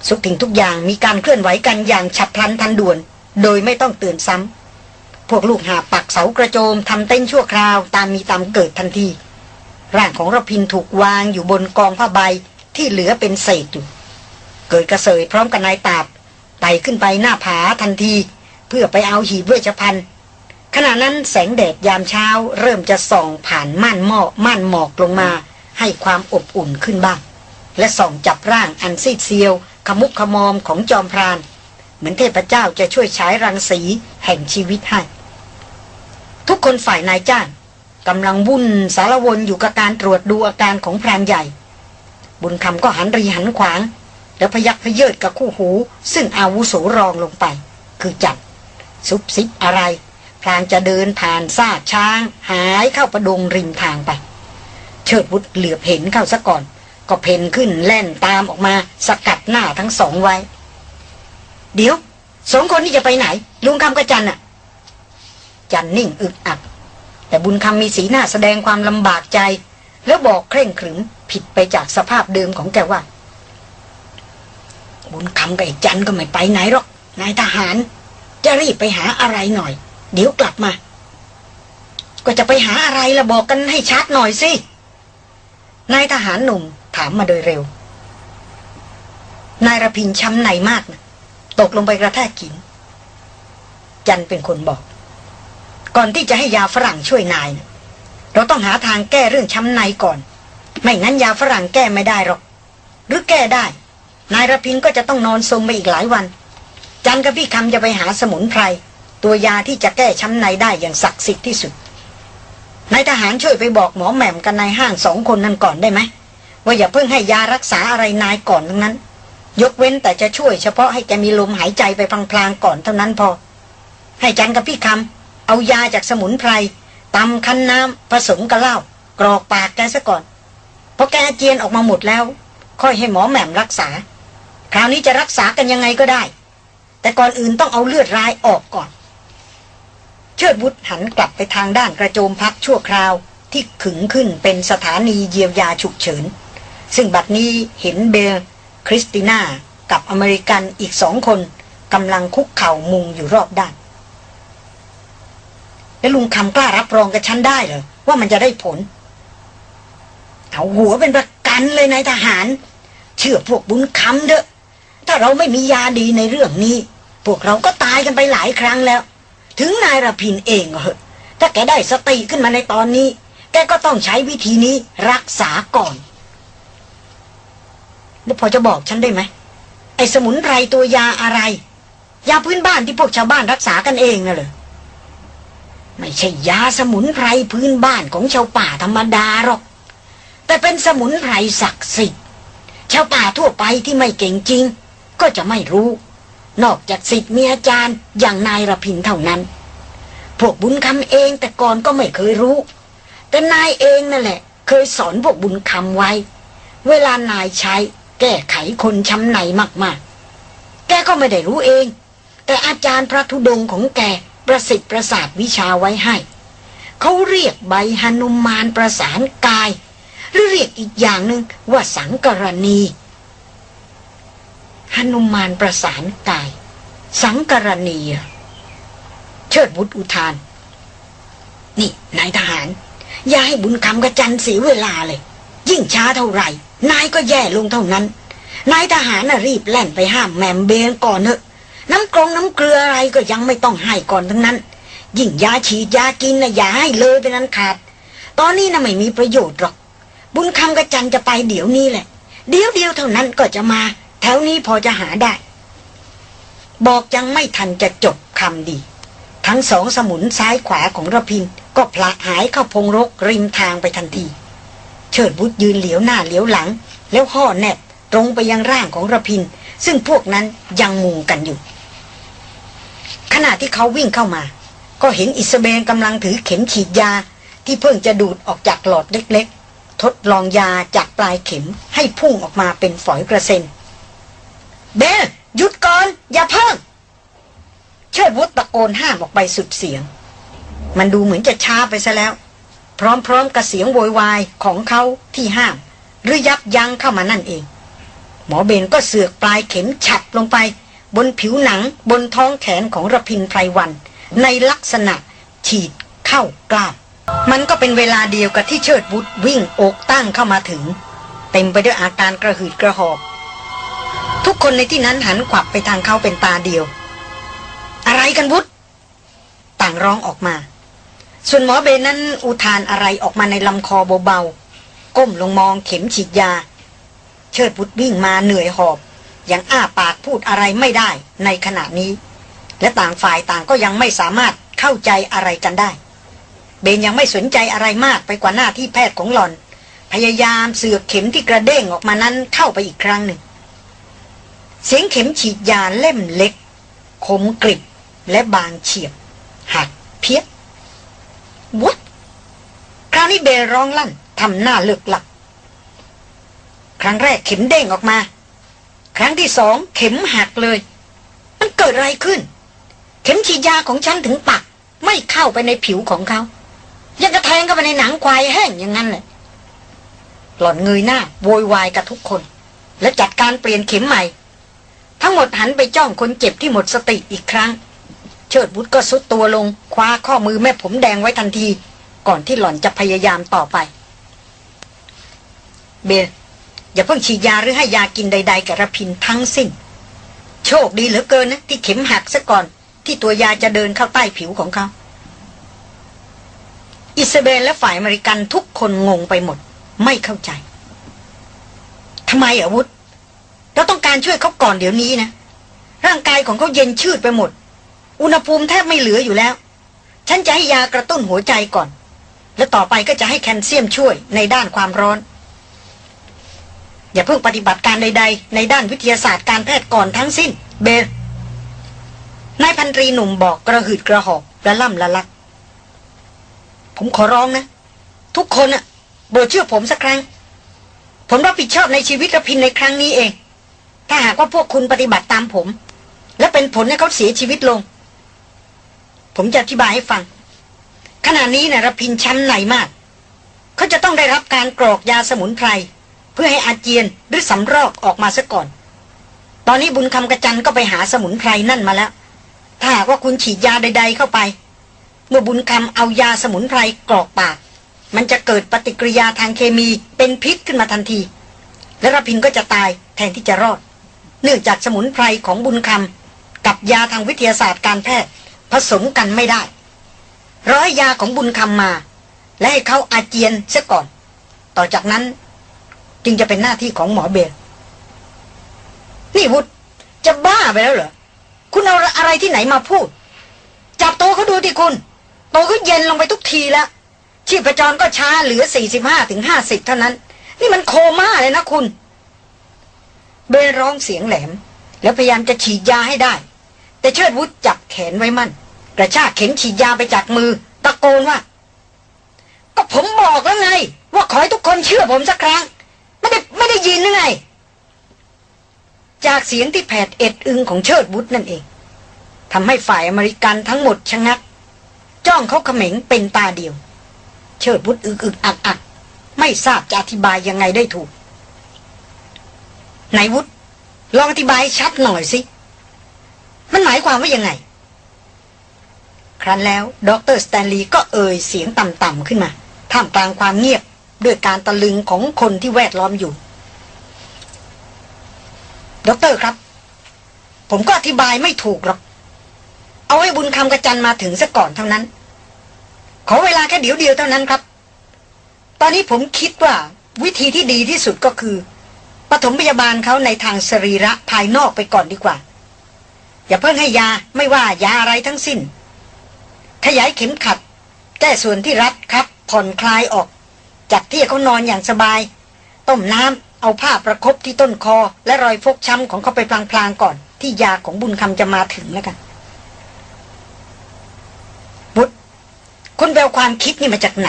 สุกทิ้งทุกอย่างมีการเคลื่อนไหวกันอย่างฉับพลันทันด่วน โดยไม่ต้องเตือนซ้ำ พวกลูกหาปักเสากระโจมทำเต้นชั่วคราวตามมีตามเกิดทันที ร่างของรพินถูกวางอยู่บนกองผ้าใบที่เหลือเป็นเศษอยู่ เกิดกระเสยพร้อมกับนายตาบไต่ขึ้นไปหน้าผาทันที เพื่อไปเอาหีบเวชภัณฑ์ขณะนั้นแสงแดดยามเช้าเริ่มจะส่องผ่านม่านหมอกม่านหมอกลงมา ให้ความอบอุ่นขึ้นบ้าง และส่องจับร่างอันซีดเซียว ขมุกขมอมของจอมพราน เหมือนเทพเจ้าจะช่วยฉายรังสีแห่งชีวิตให้ ทุกคนฝ่ายนายจ้างกำลังวุ่นสารวนอยู่กับการตรวจดูอาการของพรานใหญ่ บุญคำก็หันรีหันขวาง แล้วพยักพเยิดกับคู่หู ซึ่งอาวุโสรองลงไป คือจับซุบซิบอะไร พรานจะเดินผ่านซากช้าง หายเข้าประดงริมทางไป เชิดวุฒเหลือบเห็นเข้าซะก่อน ก็เพ่นขึ้นแล่นตามออกมา สกัดหน้าทั้งสองไว้ เดี๋ยวสองคนนี้จะไปไหน ลุงคำกับจันอะจันนิ่งอึกอัก แต่บุญคำมีสีหน้าแสดงความลำบากใจ แล้วบอกเคร่งขรึมผิดไปจากสภาพเดิมของแกว่า บุญคำกับไอ้จันก็ไม่ไปไหนหรอกนายทหาร จะรีบไปหาอะไรหน่อย เดี๋ยวกลับมา ก็จะไปหาอะไรละบอกกันให้ชัดหน่อยสิ นายทหารหนุ่มถามมาโดยเร็ว นายระพินช้ำในมากนะตกลงไปกระแทกขิน จันเป็นคนบอก ก่อนที่จะให้ยาฝรั่งช่วยนายนะเราต้องหาทางแก้เรื่องช้ำในก่อน ไม่งั้นยาฝรั่งแก้ไม่ได้หรอก หรือแก้ได้ นายระพินก็จะต้องนอนทรงไปอีกหลายวัน จันกับพี่คำจะไปหาสมุนไพร ตัวยาที่จะแก้ช้ำในได้อย่างศักดิ์สิทธิ์ที่สุด นายทหารช่วยไปบอกหมอแหม่มกันนายห้างสองคนนั้นก่อนได้ไหมว่าอย่าเพิ่งให้ยารักษาอะไรนายก่อนทั้งนั้น ยกเว้นแต่จะช่วยเฉพาะให้แกมีลมหายใจไปพลางๆก่อนเท่านั้นพอ ให้จันกับพี่คำเอายาจากสมุนไพรตำคั้นน้ำผสมกับเหล้ากรอกปากแกซะก่อนพอแกเจียนออกมาหมดแล้ว ค่อยให้หมอแหม่มรักษา คราวนี้จะรักษากันยังไงก็ได้ แต่ก่อนอื่นต้องเอาเลือดร้ายออกก่อน ชิดบุตรหันกลับไปทางด้านกระโจมพักชั่วคราวที่ขึงขึ้นเป็นสถานีเยียวยาฉุกเฉิน ซึ่งบัดนี้เห็นเบลคริสติน่ากับอเมริกันอีกสองคนกำลังคุกเข่ามุงอยู่รอบด้าน แล้วลุงคำกล้ารับรองกับฉันได้เหรอ ว่ามันจะได้ผล เอาหัวเป็นประกันเลยนายทหาร เชื่อพวกบุญคำเถอะถ้าเราไม่มียาดีในเรื่องนี้ พวกเราก็ตายกันไปหลายครั้งแล้ว ถึงนายระพินเองเหอะ ถ้าแกได้สติขึ้นมาในตอนนี้ แกก็ต้องใช้วิธีนี้รักษาก่อน แล้วพอจะบอกฉันได้ไหม ไอ้สมุนไพรตัวยาอะไร ยาพื้นบ้านที่พวกชาวบ้านรักษากันเองน่ะเหรอ ไม่ใช่ยาสมุนไพรพื้นบ้านของชาวป่าธรรมดาหรอก แต่เป็นสมุนไพรศักดิ์สิทธิ์ ชาวป่าทั่วไปที่ไม่เก่งจริง ก็จะไม่รู้ นอกจากสิทธิ์มีอาจารย์อย่างนายระพินเท่านั้น พวกบุญคำเองแต่ก่อนก็ไม่เคยรู้ แต่นายเองนั่นแหละ เคยสอนพวกบุญคำไว้ เวลานายใช้แก้ไขคนช้ำในมากๆ แกก็ไม่ได้รู้เอง แต่อาจารย์พระธุดงค์ของแกประสิทธิ์ประสาทวิชาไว้ให้ เขาเรียกใบหนุมานประสานกาย หรือเรียกอีกอย่างหนึ่งว่าสังกรณี หนุมานประสานกาย สังกรณีเชิดบุตรอุทาน นี่นายทหาร อย่าให้บุญคำกระจันเสียเวลาเลย ยิ่งช้าเท่าไหร่ นายก็แย่ลงเท่านั้น นายทหารน่ะรีบแล่นไปห้ามแมมเบนก่อนเถอะ น้ำกรองน้ำเกลืออะไรก็ยังไม่ต้องให้ก่อนทั้งนั้น ยิ่งยาฉีดยากินนะอย่าให้เลยเป็นนั้นขาด ตอนนี้น่ะไม่มีประโยชน์หรอก บุญคำกระจันจะไปเดี๋ยวนี้แหละ เดี๋ยวเดียวเท่านั้นก็จะมา แถวนี้พอจะหาได้ บอกยังไม่ทันจะจบคำดี ทั้งสองสมุนซ้ายขวาของระพิน ก็พละหายเข้าพงรกริมทางไปทันที เชิดบุตรยืนเหลียวหน้าเหลียวหลัง แล้วห่อแนบตรงไปยังร่างของระพิน ซึ่งพวกนั้นยังมุงกันอยู่ ขณะที่เขาวิ่งเข้ามา ก็เห็นอิสเบนกำลังถือเข็มฉีดยาที่เพิ่งจะดูดออกจากหลอดเล็ก ๆ ทดลองยาจากปลายเข็มให้พุ่งออกมาเป็นฝอยกระเซ็น เบลหยุดก่อน อย่าเพิ่งเชิดวุฒตะโกนห้ามออกไปสุดเสียง มันดูเหมือนจะช้าไปซะแล้ว พร้อมๆกับเสียงโวยวายของเขาที่ห้าม หรือยับยั้งเข้ามานั่นเอง หมอเบนก็เสือกปลายเข็มฉับลงไป บนผิวหนังบนท้องแขนของระพินไพรวัน ในลักษณะฉีดเข้ากล้ามมันก็เป็นเวลาเดียวกับที่เชิดบุตรวิ่งอกตั้งเข้ามาถึง เต็มไปด้วยอาการกระหืดกระหอบ ทุกคนในที่นั้นหันขวับไปทางเขาเป็นตาเดียว อะไรกันบุตรต่างร้องออกมา ส่วนหมอเบนนั้นอุทานอะไรออกมาในลำคอเบาๆ ก้มลงมองเข็มฉีดยา เชิดบุตรวิ่งมาเหนื่อยหอบ ยังอ้าปากพูดอะไรไม่ได้ในขณะนี้ และต่างฝ่ายต่างก็ยังไม่สามารถเข้าใจอะไรกันได้ เบนยังไม่สนใจอะไรมากไปกว่าหน้าที่แพทย์ของหลอน พยายามเสือกเข็มที่กระเด้งออกมานั้นเข้าไปอีกครั้งหนึ่ง เสียงเข็มฉีดยาเล่มเล็ก คมกริบและบางเฉียบ หักเพี้ยบวัดคราวนี้เบร้องลั่นทำหน้าเลือกหลัก ครั้งแรกเข็มเด้งออกมา ครั้งที่สองเข็มหักเลย มันเกิดอะไรขึ้น เข็มฉีดยาของฉันถึงปัก ไม่เข้าไปในผิวของเขา ยังกระแทงเข้าไปในหนังควายแห้งอย่างนั้นเลยหล่อนเงยหน้า โวยวายกับทุกคน และจัดการเปลี่ยนเข็มใหม่ ทั้งหมดหันไปจ้องคนเจ็บที่หมดสติอีกครั้ง เชิดบุตรก็สุดตัวลง คว้าข้อมือแม่ผมแดงไว้ทันที ก่อนที่หล่อนจะพยายามต่อไป เบลอย่าเพิ่งฉีดยาหรือให้ยากินใด ๆ กับระพินทั้งสิ้น โชคดีเหลือเกินนะที่เข็มหักซะก่อน ที่ตัวยาจะเดินเข้าใต้ผิวของเขาอิสเบนและฝ่ายอเมริกันทุกคนงงไปหมด ไม่เข้าใจทำไมอาวุธ เราต้องการช่วยเขาก่อนเดี๋ยวนี้นะ ร่างกายของเขาเย็นชืดไปหมด อุณหภูมิแทบไม่เหลืออยู่แล้ว ฉันจะให้ยากระตุ้นหัวใจก่อน แล้วต่อไปก็จะให้แคลเซียมช่วยในด้านความร้อน อย่าเพิ่งปฏิบัติการใด ๆ ในด้านวิทยาศาสตร์การแพทย์ก่อนทั้งสิ้น เบลนายพันตรีหนุ่มบอกกระหืดกระหอบระล่ำละลัก ผมขอร้องนะ ทุกคนอะโปรดเชื่อผมสักครั้ง ผมรับผิดชอบในชีวิตระพินในครั้งนี้เอง ถ้าหากว่าพวกคุณปฏิบัติตามผม และเป็นผลให้เขาเสียชีวิตลง ผมจะอธิบายให้ฟัง ขณะนี้นะรพินช้ำในมาก เขาจะต้องได้รับการกรอกยาสมุนไพร เพื่อให้อาเจียนหรือสำรอกออกมาซะก่อน ตอนนี้บุญคำกระจันก็ไปหาสมุนไพรนั่นมาแล้ว ถ้าหากว่าคุณฉีดยาใด ๆ เข้าไป เมื่อบุญคำเอายาสมุนไพรกรอกปาก มันจะเกิดปฏิกิริยาทางเคมีเป็นพิษขึ้นมาทันที และรพินก็จะตายแทนที่จะรอด เนื่องจากสมุนไพรของบุญคำกับยาทางวิทยาศาสตร์การแพทย์ ผสมกันไม่ได้ ร้อยยาของบุญคำมา และให้เขาอาเจียนเสียก่อน ต่อจากนั้นจึงจะเป็นหน้าที่ของหมอเบลนี่วุฒจะบ้าไปแล้วเหรอ คุณเอาอะไรที่ไหนมาพูด จับโตเขาดูที่คุณ โตเขาเย็นลงไปทุกทีแล้วชีพจรก็ช้าเหลือ 45ถึง50 เท่านั้น นี่มันโคม่าเลยนะคุณ เบลร้องเสียงแหลม แล้วพยายามจะฉีดยาให้ได้ แต่เชิดวุฒจับแขนไว้มั่น กระชากเข็มฉีดยาไปจากมือ ตะโกนว่า ก็ผมบอกแล้วไง ว่าขอให้ทุกคนเชื่อผมสักครั้ง ไม่ได้ไม่ได้ยินหรือไง จากเสียงที่แผดเอ็ดอึงของเชิดวุฒนั่นเองทำให้ฝ่ายอเมริกันทั้งหมดชะงัก จ้องเขาเขม็งเป็นตาเดียว เชิดวุธอึกอึกอักอักไม่ทราบจะอธิบายยังไงได้ถูก ไหนวุธลองอธิบายชัดหน่อยสิ มันหมายความว่ายังไง ครั้นแล้วดรสแตนลีย์ก็เอ่ยเสียงต่ำๆขึ้นมา ท่ามกลางความเงียบด้วยการตะลึงของคนที่แวดล้อมอยู่ด็อกเตอร์ครับ ผมก็อธิบายไม่ถูกหรอก เอาให้บุญคำกะจันมาถึงซะก่อนเท่านั้น ขอเวลาแค่เดี๋ยวเดียวเท่านั้นครับ ตอนนี้ผมคิดว่าวิธีที่ดีที่สุดก็คือ ปฐมพยาบาลเขาในทางสรีระภายนอกไปก่อนดีกว่า อย่าเพิ่งให้ยาไม่ว่ายาอะไรทั้งสิ้น ขยายเข็มขัด แก้ส่วนที่รัดครับ ผ่อนคลายออกจัดที่เขานอนอย่างสบาย ต้มน้ำเอาผ้าประครบที่ต้นคอ และรอยฟกช้ำของเขาไปพลางๆก่อน ที่ยาของบุญคำจะมาถึงแล้วกันบุตรคุณแววความคิดนี่มาจากไหน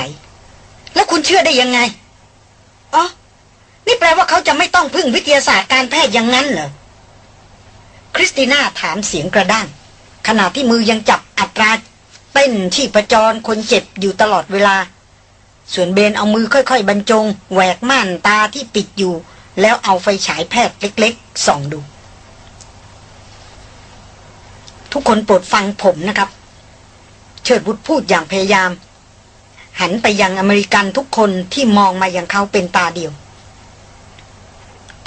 แล้วคุณเชื่อได้ยังไงอ๋อ นี่แปลว่าเขาจะไม่ต้องพึ่งวิทยาศาสตร์การแพทย์อย่างนั้นเหรอ คริสติน่าถามเสียงกระด้าง ขณะที่มือยังจับอัตราเต้นที่ประจรคนเจ็บอยู่ตลอดเวลา ส่วนเบนเอามือค่อยๆ บรรจง แหวกม่านตาที่ปิดอยู่ แล้วเอาไฟฉายแพทย์เล็กๆ ส่องดู ทุกคนโปรดฟังผมนะครับ เชิดบุตรพูดอย่างพยายาม หันไปยังอเมริกันทุกคนที่มองมาอย่างเขาเป็นตาเดียว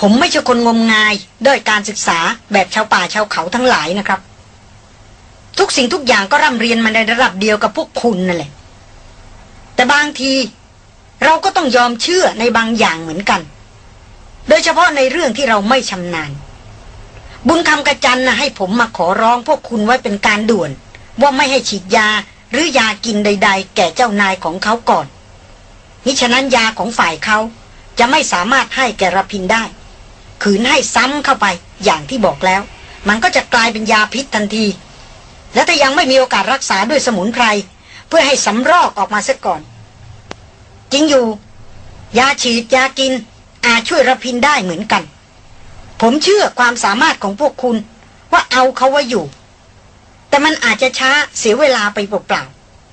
ผมไม่ใช่คนงมงายด้วยการศึกษาแบบชาวป่าชาวเขาทั้งหลายนะครับ ทุกสิ่งทุกอย่างก็ร่ำเรียนมาในระดับเดียวกับพวกคุณนั่นแหละ แต่บางทีเราก็ต้องยอมเชื่อในบางอย่างเหมือนกัน โดยเฉพาะในเรื่องที่เราไม่ชำนาญ บุญคำกระจันนะให้ผมมาขอร้องพวกคุณไว้เป็นการด่วน ว่าไม่ให้ฉีดยาหรือยากินใด ๆ แก่เจ้านายของเขาก่อนมิฉะนั้นยาของฝ่ายเขาจะไม่สามารถให้แกรพินได้ ขืนให้ซ้ำเข้าไปอย่างที่บอกแล้ว มันก็จะกลายเป็นยาพิษทันที และถ้ายังไม่มีโอกาสรักษาด้วยสมุนไพร เพื่อให้สำรอกออกมาซะก่อน จริงอยู่ ยาฉีดยากิน อาจช่วยระพินได้เหมือนกัน ผมเชื่อความสามารถของพวกคุณว่าเอาเขาไว้อยู่ แต่มันอาจจะช้าเสียเวลาไปเปล่า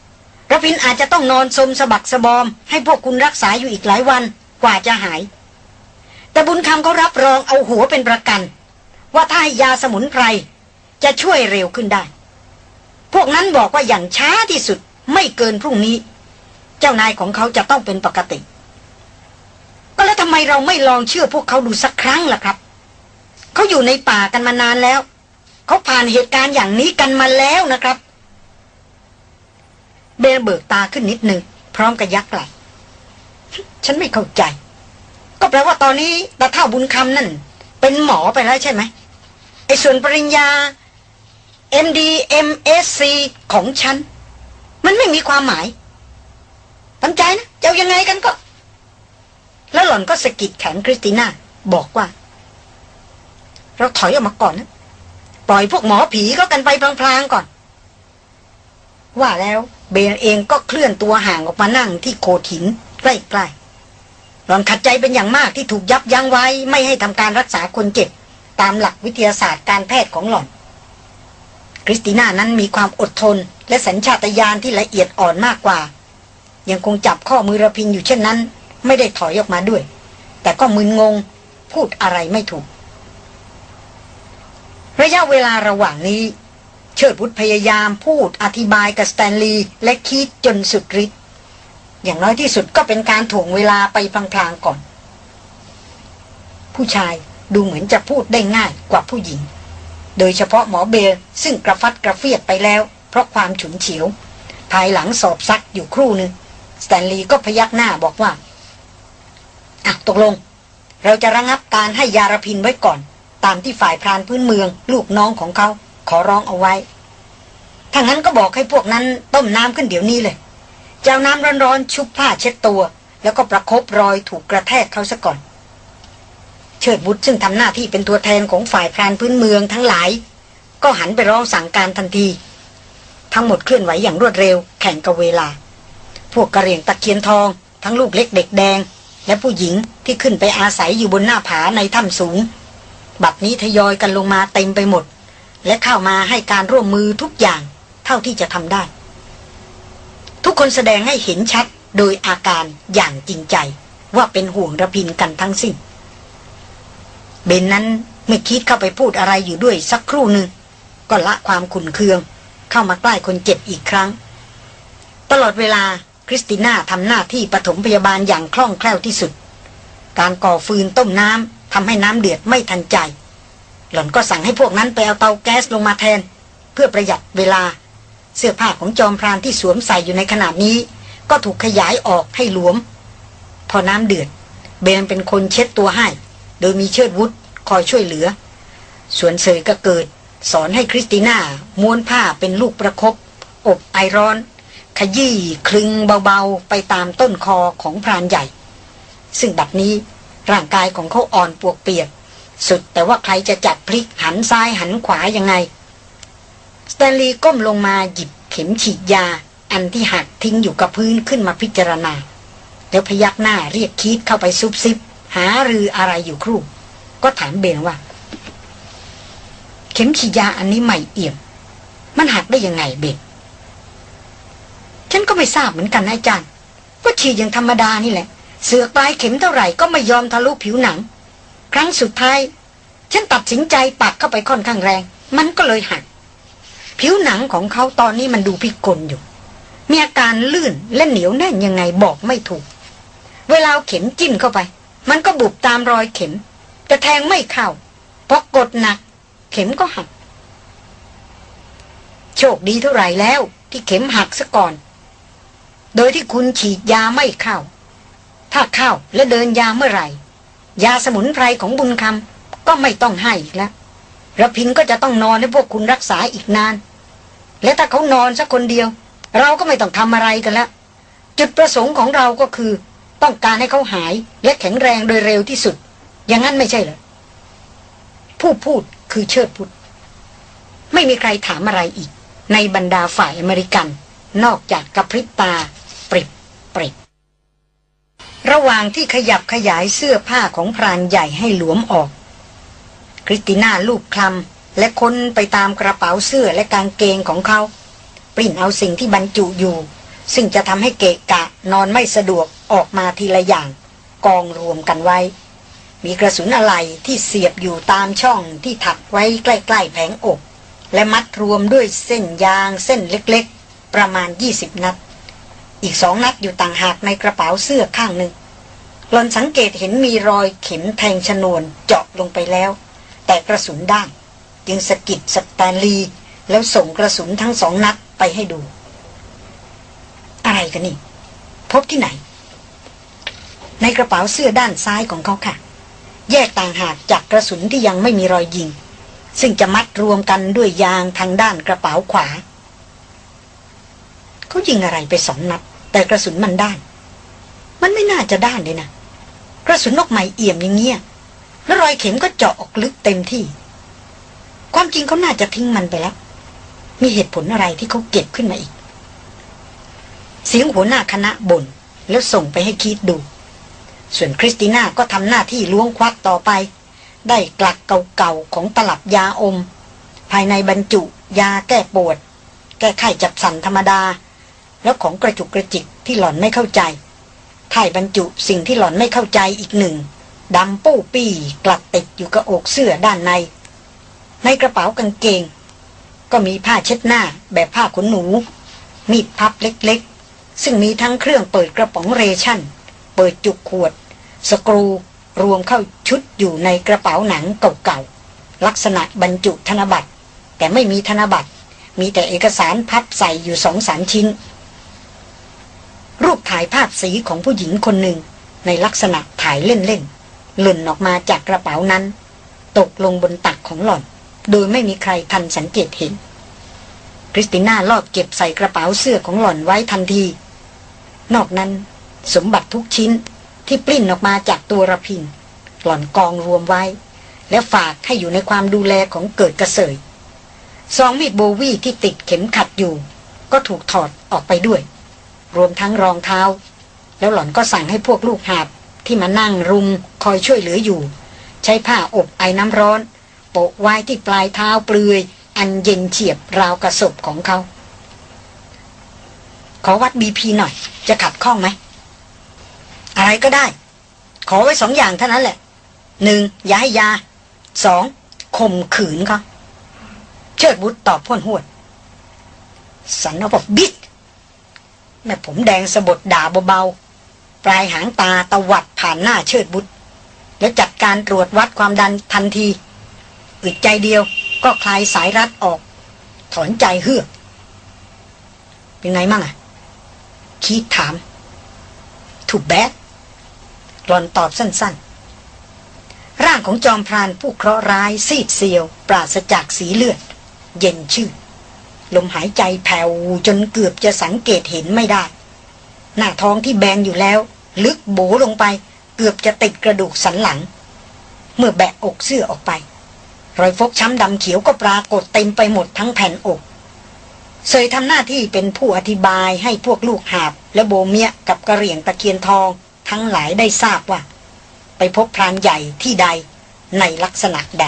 ๆระพินอาจจะต้องนอนสมสะบักสะบอม ให้พวกคุณรักษาอยู่อีกหลายวันกว่าจะหาย แต่บุญคำเขารับรองเอาหัวเป็นประกัน ว่าถ้าให้ยาสมุนไพร จะช่วยเร็วขึ้นได้ พวกนั้นบอกว่าอย่างช้าที่สุดไม่เกินพรุ่งนี้ เจ้านายของเขาจะต้องเป็นปกติ ก็แล้วทำไมเราไม่ลองเชื่อพวกเขาดูสักครั้งล่ะครับ เขาอยู่ในป่ากันมานานแล้ว เขาผ่านเหตุการณ์อย่างนี้กันมาแล้วนะครับ เบนเบิกตาขึ้นนิดหนึ่งพร้อมกับยักไหลฉันไม่เข้าใจ ก็แปลว่าตอนนี้ตาเท่าบุญคำนั่น เป็นหมอไปแล้วใช่ไหมไอ้ส่วนปริญญา MD MSc ของฉัน มันไม่มีความหมายตั้งใจนะจะยังไงกันก็ แล้วหล่อนก็สะกิดแขนคริสติน่า บอกว่า เราถอยออกมาก่อนนะ ปล่อยพวกหมอผีก็กันไปพลางๆก่อน ว่าแล้วเบนเองก็เคลื่อนตัวห่างออกมานั่งที่โขดหินใกล้ๆ หล่อนขัดใจเป็นอย่างมากที่ถูกยับยั้งไว้ ไม่ให้ทำการรักษาคนเจ็บ ตามหลักวิทยาศาสตร์การแพทย์ของหล่อน คริสติน่านั้นมีความอดทน และสัญชาตญาณที่ละเอียดอ่อนมากกว่า ยังคงจับข้อมือรพินทร์อยู่เช่นนั้น ไม่ได้ถอยออกมาด้วย แต่ก็มึนงง พูดอะไรไม่ถูก ระยะเวลาระหว่างนี้ เชิดวุธพยายามพูดอธิบายกับสแตนลีย์และคีธจนสุดฤทธิ์ อย่างน้อยที่สุดก็เป็นการถ่วงเวลาไปพลางๆก่อน ผู้ชายดูเหมือนจะพูดได้ง่ายกว่าผู้หญิง โดยเฉพาะหมอเบลซึ่งกระฟัดกระเฟียดไปแล้ว เพราะความฉุนเฉียว ภายหลังสอบซักอยู่ครู่หนึ่งสแตนลีย์ก็พยักหน้าบอกว่าอะตกลง เราจะระงับการให้ยารพินไว้ก่อน ตามที่ฝ่ายพรานพื้นเมือง ลูกน้องของเขาขอร้องเอาไว้ถ้างั้นก็บอกให้พวกนั้นต้มน้ำขึ้นเดี๋ยวนี้เลย เจ้าน้ำร้อนๆชุบผ้าเช็ดตัว แล้วก็ประครบรอยถูกกระแทกเขาซะก่อน เชิดบุตรซึ่งทำหน้าที่เป็นตัวแทนของฝ่ายพรานพื้นเมืองทั้งหลาย ก็หันไปร้องสั่งการทันที ทั้งหมดเคลื่อนไหวอย่างรวดเร็ว แข่งกับเวลา พวกกระเหรี่ยงตะเคียนทอง ทั้งลูกเล็กเด็กแดง และผู้หญิงที่ขึ้นไปอาศัยอยู่บนหน้าผาในถ้ำสูง บัดนี้ทยอยกันลงมาเต็มไปหมด และเข้ามาให้การร่วมมือทุกอย่างเท่าที่จะทำได้ ทุกคนแสดงให้เห็นชัดโดยอาการอย่างจริงใจ ว่าเป็นห่วงระพินกันทั้งสิ้น เบนนั้นไม่คิดเข้าไปพูดอะไรอยู่ด้วยสักครู่หนึ่งก็ละความขุนเคือง เข้ามาใกล้คนเจ็บอีกครั้ง ตลอดเวลาคริสติน่าทำหน้าที่ปฐมพยาบาลอย่างคล่องแคล่วที่สุด การก่อฟืนต้มน้ำทำให้น้ำเดือดไม่ทันใจ หล่อนก็สั่งให้พวกนั้นไปเอาเตาแก๊สลงมาแทน เพื่อประหยัดเวลา เสื้อผ้าของจอมพรานที่สวมใส่อยู่ในขณะนี้ ก็ถูกขยายออกให้หลวม พอน้ำเดือด เบนเป็นคนเช็ดตัวให้ โดยมีเชิดวุฒคอยช่วยเหลือ ส่วนเสยก็เกิด สอนให้คริสติน่าม้วนผ้าเป็นลูกประครบอบไอร้อน ขยี้คลึงเบาๆ ไปตามต้นคอของพรานใหญ่ ซึ่งบัดนี้ร่างกายของเขาอ่อนปวกเปียก สุดแต่ว่าใครจะจัดพลิกหันซ้ายหันขวายังไง สแตนลีย์ก้มลงมาหยิบเข็มฉีดยา อันที่หักทิ้งอยู่กับพื้นขึ้นมาพิจารณา แล้วพยักหน้าเรียกคีดเข้าไปซุบซิบ หารืออะไรอยู่ครู่ ก็ถามเบนว่า เข็มฉีดยาอันนี้ใหม่เอี่ยม มันหักได้ยังไงเบนฉันก็ไม่ทราบเหมือนกันนะอาจารย์ ก็ฉีดอย่างธรรมดานี่แหละ เสือกปลายเข็มเท่าไหร่ก็ไม่ยอมทะลุผิวหนัง ครั้งสุดท้าย ฉันตัดสินใจปักเข้าไปค่อนข้างแรง มันก็เลยหัก ผิวหนังของเขาตอนนี้มันดูพิกลอยู่ มีอาการลื่นและเหนียวแน่นยังไงบอกไม่ถูก เวลาเข็มจิ้มเข้าไป มันก็บุบตามรอยเข็ม แต่แทงไม่เข้าเพราะกดหนัก เข็มก็หัก โชคดีเท่าไหร่แล้ว ที่เข็มหักซะก่อน โดยที่คุณฉีดยาไม่เข้า ถ้าเข้าและเดินยาเมื่อไหร่ ยาสมุนไพรของบุญคำก็ไม่ต้องให้อีกแล้ว ระพินก็จะต้องนอนให้พวกคุณรักษาอีกนาน และถ้าเขานอนสักคนเดียว เราก็ไม่ต้องทำอะไรกันแล้วจุดประสงค์ของเราก็คือ ต้องการให้เขาหายและแข็งแรงโดยเร็วที่สุด อย่างนั้นไม่ใช่เหรอผู้พูดคือเชิดพุทธไม่มีใครถามอะไรอีก ในบรรดาฝ่ายอเมริกัน นอกจากกระพริบตา ปริบปริบระหว่างที่ขยับขยายเสื้อผ้าของพรานใหญ่ให้หลวมออก คริสติน่าลูบคลำและค้นไปตามกระเป๋าเสื้อและกางเกงของเขา ปริ้นเอาสิ่งที่บรรจุอยู่ ซึ่งจะทำให้เกะกะนอนไม่สะดวกออกมาทีละอย่าง กองรวมกันไว้ มีกระสุนอะไรที่เสียบอยู่ตามช่องที่ถักไว้ใกล้ ๆ แผงอก และมัดรวมด้วยเส้นยางเส้นเล็กๆ ประมาณ 20 นัด อีกสองนัดอยู่ต่างหากในกระเป๋าเสื้อข้างหนึ่งหลอนสังเกตเห็นมีรอยเข็มแทงชนวนเจาะลงไปแล้ว แต่กระสุนด้าน จึงสกิดสแตนลีแล้วส่งกระสุนทั้งสองนัดไปให้ดู อะไรกันนี่ พบที่ไหน ในกระเป๋าเสื้อด้านซ้ายของเขาค่ะ แยกต่างหากจากกระสุนที่ยังไม่มีรอยยิง ซึ่งจะมัดรวมกันด้วยยางทางด้านกระเป๋าขวาเขายิงอะไรไปสองนัด แต่กระสุนมันด้าน มันไม่น่าจะด้านเลยนะกระสุนนกใหม่เอี่ยมอย่างเงี้ย แล้วรอยเข็มก็เจาะออกลึกเต็มที่ ความจริงเขาน่าจะทิ้งมันไปแล้ว มีเหตุผลอะไรที่เขาเก็บขึ้นมาอีก เสียงหัวหน้าคณะบน่นแล้วส่งไปให้คิดดู ส่วนคริสติน่าก็ทำหน้าที่ล้วงควักต่อไป ได้กลักเก่าๆของตลับยาอม ภายในบรรจุ ยาแก้ปวด แก้ไข้จับสันธรรมดา แล้วของกระจุกกระจิกที่หล่อนไม่เข้าใจถ่ายบรรจุสิ่งที่หล่อนไม่เข้าใจอีกหนึ่ง ดำปู้ปี้กลัดติดอยู่กับอกเสื้อด้านใน ในกระเป๋ากางเกง ก็มีผ้าเช็ดหน้าแบบผ้าขนหนู มีดพับเล็กๆ ซึ่งมีทั้งเครื่องเปิดกระป๋องเรชั่น เปิดจุกขวด สกรูรวมเข้าชุดอยู่ในกระเป๋าหนังเก่าๆ ลักษณะบรรจุธนบัตร แต่ไม่มีธนบัตร มีแต่เอกสารพับใส่อยู่สองสามชิ้น รูปถ่ายภาพสีของผู้หญิงคนหนึ่งในลักษณะถ่ายเล่นๆ หล่นออกมาจากกระเป๋านั้น ตกลงบนตักของหล่อน โดยไม่มีใครทันสังเกตเห็น คริสติน่าลอบเก็บใส่กระเป๋าเสื้อของหล่อนไว้ทันที นอกนั้น สมบัติทุกชิ้นที่ปลิ้นออกมาจากตัวระพิน หล่อนกองรวมไว้ และฝากให้อยู่ในความดูแลของเกิดกระเสยซองมีดโบวี่ที่ติดเข็มขัดอยู่ ก็ถูกถอดออกไปด้วย รวมทั้งรองเท้า แล้วหล่อนก็สั่งให้พวกลูกหาบ ที่มานั่งรุมคอยช่วยเหลืออยู่ ใช้ผ้าอบไอ้น้ำร้อน โปะไว้ที่ปลายเท้าเปลือย อันเย็นเฉียบราวกระสบของเขา ขอวัดบีพีหน่อย จะขัดข้องไหม อะไรก็ได้ ขอไว้สองอย่างเท่านั้นแหละหนึ่งย้ายยาสองข่มขืนเขาเชิดบุตรตอบพ่นหวด สันนบอกบิดแม่ผมแดงสะบดด่าเบา ปลายหางตาตะวัดผ่านหน้าเชิดบุตร แล้วจัดการตรวจวัดความดันทันทีอึดใจเดียวก็คลายสายรัดออก ถอนใจเฮือกเป็นไงมั่งอะคิดถาม ถูกแบดหลอนตอบสั้นๆ ร่างของจอมพรานผู้เคราะห์ร้ายซีดเซียว ปราศจากสีเลือด เย็นชื่นลมหายใจแผ่วจนเกือบจะสังเกตเห็นไม่ได้ หน้าท้องที่แบนอยู่แล้ว ลึกโบลงไป เกือบจะติดกระดูกสันหลัง เมื่อแบะอกเสื้อออกไป รอยฟกช้ำดำเขียวก็ปรากฏเต็มไปหมดทั้งแผ่นอกเซยทำหน้าที่เป็นผู้อธิบายให้พวกลูกหาบ และโบเมียกับกระเหรี่ยงตะเคียนทองทั้งหลายได้ทราบว่า ไปพบพรานใหญ่ที่ใดในลักษณะใด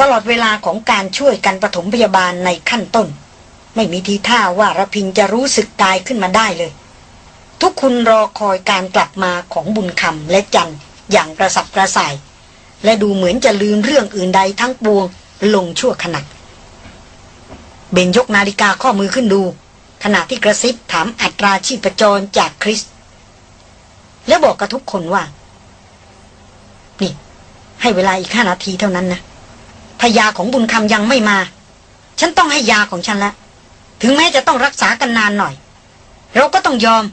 ตลอดเวลาของการช่วยกันปฐมพยาบาลในขั้นต้น ไม่มีทีท่าว่าระพินจะรู้สึกกายขึ้นมาได้เลย ทุกคุณรอคอยการกลับมาของบุญคำและจันอย่างกระสับกระส่าย และดูเหมือนจะลืมเรื่องอื่นใดทั้งปวงลงชั่วขณะเบนยกนาฬิกาข้อมือขึ้นดู ขณะที่กระซิบถามอัตราชีพจรจากคริส แล้วบอกกับทุกคนว่า นี่ ให้เวลาอีกห้านาทีเท่านั้นนะพยาของบุญคำยังไม่มา ฉันต้องให้ยาของฉันละ ถึงแม้จะต้องรักษากันนานหน่อย เราก็ต้องยอม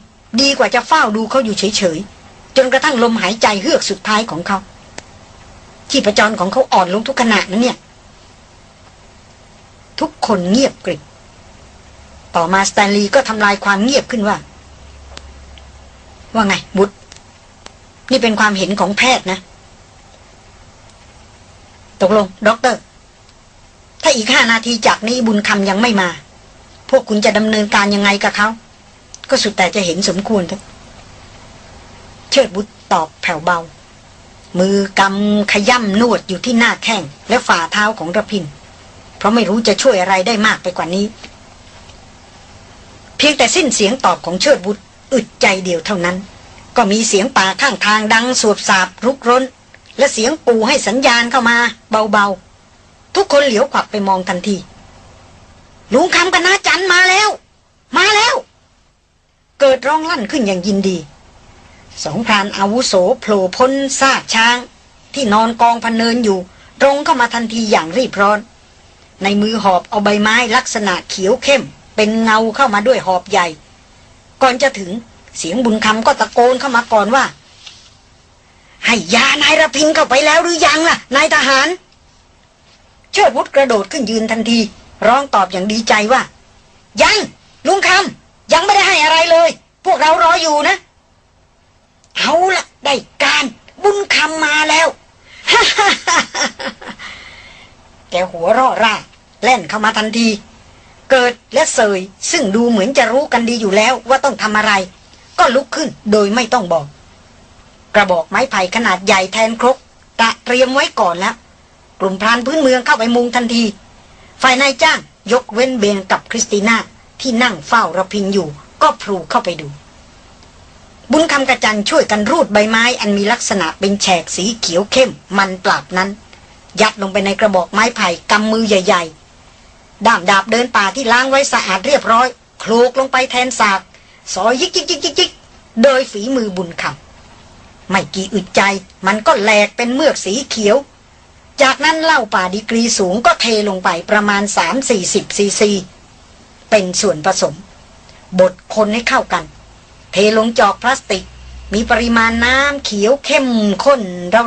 ดีกว่าจะเฝ้าดูเขาอยู่เฉยๆ จนกระทั่งลมหายใจเฮือกสุดท้ายของเขาชีพจรของเขาอ่อนลงทุกขณะนั้นเนี่ย ทุกคนเงียบกริบต่อมาสแตนลีย์ก็ทำลายความเงียบขึ้นว่า ว่าไงวุธนี่เป็นความเห็นของแพทย์นะ ตกลงด็อกเตอร์ ถ้าอีกห้านาทีจากนี้บุญคำยังไม่มา พวกคุณจะดำเนินการยังไงกับเขา ก็สุดแต่จะเห็นสมควรเถอะเชิดวุธตอบแผ่วเบา มือกำขย่ำนวดอยู่ที่หน้าแข้งและฝ่าเท้าของระพิน เพราะไม่รู้จะช่วยอะไรได้มากไปกว่านี้ เพียงแต่สิ้นเสียงตอบของเชิดบุตรอึดใจเดียวเท่านั้น ก็มีเสียงป่าข้างทางดังสวบสาบรุกรนและเสียงปูให้สัญญาณเข้ามา เบาๆ ทุกคนเหลียวขวับไปมองทันทีลุงคำกับนาจันมาแล้ว มาแล้ว เกิดร้องลั่นขึ้นอย่างยินดี สองพรานอาวุโสโผล่พ้นซากช้าง ที่นอนกองพันเนินอยู่ ตรงเข้ามาทันทีอย่างรีบร้อน ในมือหอบเอาใบไม้ลักษณะเขียวเข้ม เป็นเงาเข้ามาด้วยหอบใหญ่ ก่อนจะถึงเสียงบุญคำก็ตะโกนเข้ามาก่อนว่า ให้ยานายระพินเข้าไปแล้วหรือยังล่ะ นายทหาร เชิดวุฒกระโดดขึ้นยืนทันที ร้องตอบอย่างดีใจว่า ยังลุงคำ ยังไม่ได้ให้อะไรเลย พวกเรารออยู่นะ เอาละได้การบุญคำมาแล้วฮ่าฮ่าฮ่าแกหัวร่อร่าเล่นเข้ามาทันที เกิดและเสยซึ่งดูเหมือนจะรู้กันดีอยู่แล้วว่าต้องทำอะไร ก็ลุกขึ้นโดยไม่ต้องบอก กระบอกไม้ไผ่ขนาดใหญ่แทนครกตะเตรียมไว้ก่อนแล้ว กลุ่มพรานพื้นเมืองเข้าไปมุงทันที ฝ่ายนายจ้างยกเว้นเบลกับคริสติน่า ที่นั่งเฝ้ารพินทร์อยู่ ก็พรูเข้าไปดู บุญคำกะจันช่วยกันรูดใบไม้อันมีลักษณะเป็นแฉกสีเขียวเข้มมันปลาบนั้น ยัดลงไปในกระบอกไม้ไผ่กำมือใหญ่ๆด้ามดาบเดินป่าที่ล้างไว้สะอาดเรียบร้อยโขลกลงไปแทนสากซอยยิกยิกยิกยิกโดยฝีมือบุญคำไม่กี่อึดใจ มันก็แหลกเป็นเมือกสีเขียว จากนั้นเหล้าป่าดีกรีสูงก็เทลงไปประมาณ 3-40ซีซี เป็นส่วนผสม บดคนให้เข้ากัน เทลงจอกพลาสติก มีปริมาณน้ำเขียวเข้มข้น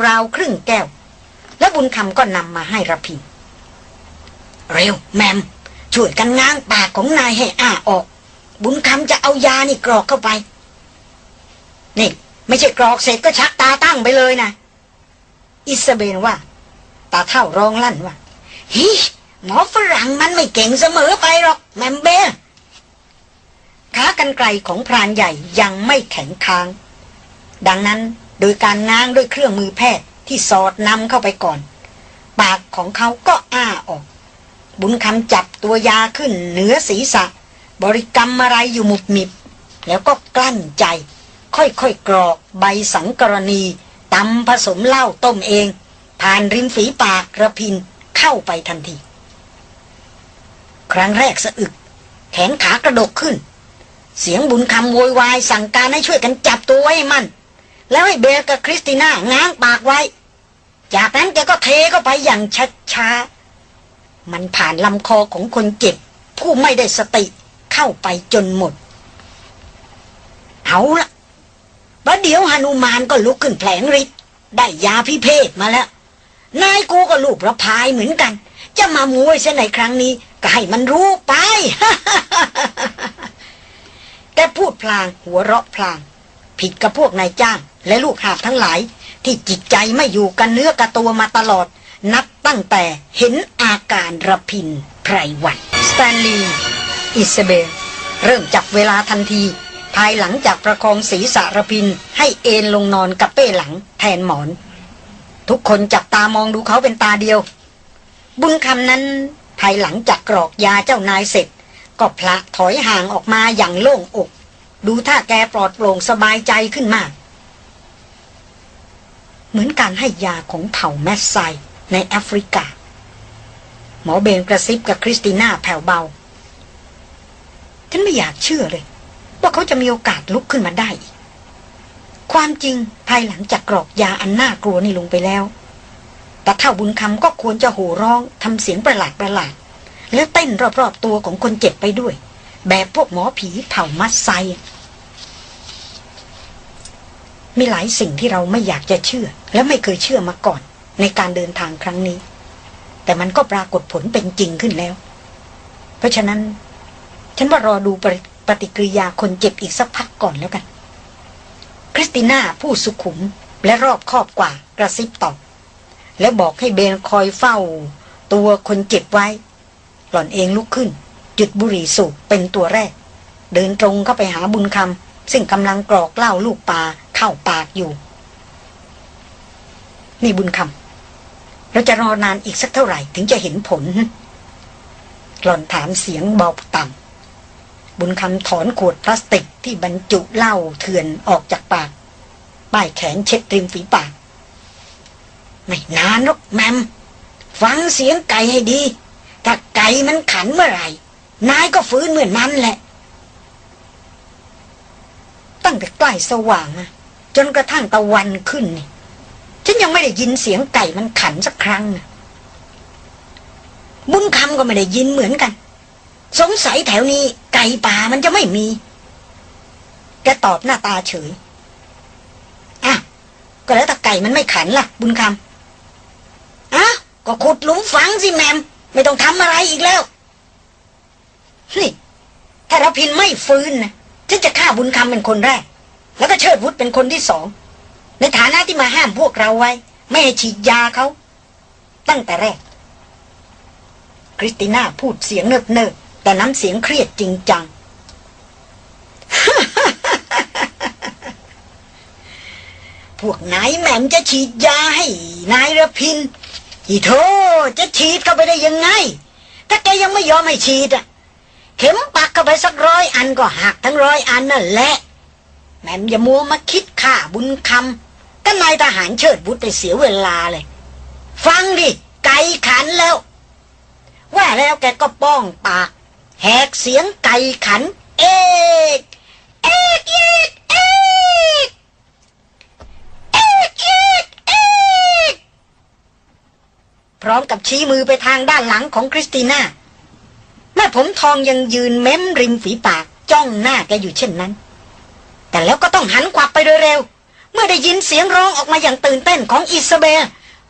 ราวๆครึ่งแก้ว และบุญคำก็นำมาให้ระพินเร็วแมมช่วยกันง้างปากของนายให้อ้าออก บุญคำจะเอายานี่กรอกเข้าไป นี่ ไม่ใช่กรอกเสร็จก็ชักตาตั้งไปเลยนะ อิสเบนว่า ตาเท่าร้องลั่นว่าฮิ หมอฝรั่งมันไม่เก่งเสมอไปหรอกแมมเบลขากันไกลของพรานใหญ่ยังไม่แข็งค้าง ดังนั้นโดยการง้างด้วยเครื่องมือแพทย์ที่สอดนำเข้าไปก่อน ปากของเขาก็อ้าออก บุญคำจับตัวยาขึ้นเหนือศีรษะ บริกรรมอะไรอยู่หมุบมิบ แล้วก็กลั้นใจ ค่อยๆกรอกใบสังกรณีตำผสมเหล้าต้มเอง ผ่านริมฝีปากระพินเข้าไปทันที ครั้งแรกสะอึก แขนขากระดกขึ้น เสียงบุญคำโวยวายสั่งการให้ช่วยกันจับตัวไว้มัน แล้วให้เบลกับคริสติน่าง้างปากไว้ จากนั้นแกก็เทเข้าไปอย่างช้าๆ มันผ่านลำคอของคนเจ็บ ผู้ไม่ได้สติเข้าไปจนหมด เอาละประเดี๋ยวหนุมานก็ลุกขึ้นแผลงฤทธิ์ได้ยาพิเภกมาแล้ว นายกูก็ลูกระพายเหมือนกัน จะมามวยเสในครั้งนี้ ก็ให้มันรู้ไปแกพูดพลางหัวเราะพลาง ผิดกับพวกนายจ้าง และลูกหาบทั้งหลาย ที่จิตใจไม่อยู่กันเนื้อกับตัวมาตลอด นับตั้งแต่เห็นอาการรพินทร์ไพรวัลย์สแตนลีย์อิสซาเบล เริ่มจับเวลาทันที ภายหลังจากประคองศีรษะรพินทร์ ให้เอนลงนอนกับเป้หลังแทนหมอน ทุกคนจับตามองดูเขาเป็นตาเดียว บุญคำนั้นภายหลังจากกรอกยาเจ้านายเสร็จ ก็ผละถอยห่างออกมาอย่างโล่งอก ดูท่าแกปลอดโปร่งสบายใจขึ้นมาก เหมือนการให้ยาของเผ่าแมสไซในแอฟริกา หมอเบนกระซิบกับคริสติน่าแผ่วเบา ฉันไม่อยากเชื่อเลย ว่าเขาจะมีโอกาสลุกขึ้นมาได้ ความจริงภายหลังจากกรอกยาอันน่ากลัวนี่ลงไปแล้ว แต่เท่าบุญคำก็ควรจะโห่ร้องทำเสียงประหลาดประหลาดแล้วเต้นรอบๆตัวของคนเจ็บไปด้วย แบบพวกหมอผีเผ่ามัดไซ มีหลายสิ่งที่เราไม่อยากจะเชื่อ และไม่เคยเชื่อมาก่อน ในการเดินทางครั้งนี้ แต่มันก็ปรากฏผลเป็นจริงขึ้นแล้ว เพราะฉะนั้น ฉันว่ารอดูปฏิปฏิกิริยาคนเจ็บอีกสักพักก่อนแล้วกัน คริสติน่าผู้สุขุมและรอบคอบกว่ากระซิบตอบ แล้วบอกให้เบนคอยเฝ้า ตัวคนเจ็บไว้ หล่อนเองลุกขึ้น จุดบุหรี่สูบเป็นตัวแรก เดินตรงเข้าไปหาบุญคำซึ่งกำลังกรอกเหล้าลูกปลาเข้าปากอยู่ นี่บุญคำเราจะรอนานอีกสักเท่าไหร่ถึงจะเห็นผล หล่อนถามเสียงเบาต่ำบุญคำถอนขวดพลาสติกที่บรรจุเหล้าเถื่อนออกจากปากป้ายแขนเช็ดริมฝีปาก ไม่นานหรอกแมม ฟังเสียงไก่ให้ดี ถ้าไก่มันขันเมื่อไหร่ นายก็ฟื้นเหมือนนั้นแหละ ตั้งแต่ใกล้สว่างนะจนกระทั่งตะวันขึ้นนี่ฉันยังไม่ได้ยินเสียงไก่มันขันสักครั้งนะบุญคำก็ไม่ได้ยินเหมือนกัน สงสัยแถวนี้ไก่ป่ามันจะไม่มี แกตอบหน้าตาเฉยอะก็แล้วแต่ไก่มันไม่ขันล่ะ บุญคำ อะก็ขุดหลุมฝังสิแมม ไม่ต้องทำอะไรอีกแล้ว นี่ ถ้าเราพินไม่ฟื้นนะฉันจะฆ่าบุญคำเป็นคนแรก แล้วก็เชิดวุฒเป็นคนที่สอง ในฐานะที่มาห้ามพวกเราไว้ ไม่ให้ฉีดยาเขา ตั้งแต่แรก คริสติน่าพูดเสียงเนิบเนิบแต่น้ำเสียงเครียดจริงจังพวกนายแหม่มจะฉีดยาให้นายระพิน อีโทจะฉีดเข้าไปได้ยังไง ถ้าแกยังไม่ยอมให้ฉีดอะ เข็มปักเข้าไปสักร้อยอันก็หักทั้งร้อยอันนั่นแหละ แม่มอย่ามัวมาคิดข่าบุญคำก็นายทหารเชิดบุตรไปเสียเวลาเลย ฟังดิ ไก่ขันแล้ว ว่าแล้วแกก็ป้องปาก แหกเสียงไก่ขัน เอกเอกเอกเอกเอกเอก พร้อมกับชี้มือไปทางด้านหลังของคริสติน่าแม่ผมทองยังยืนเม้มริมฝีปากจ้องหน้าแกอยู่เช่นนั้น แต่แล้วก็ต้องหันขวับไปโดยเร็ว เมื่อได้ยินเสียงร้องออกมาอย่างตื่นเต้นของอิสเบล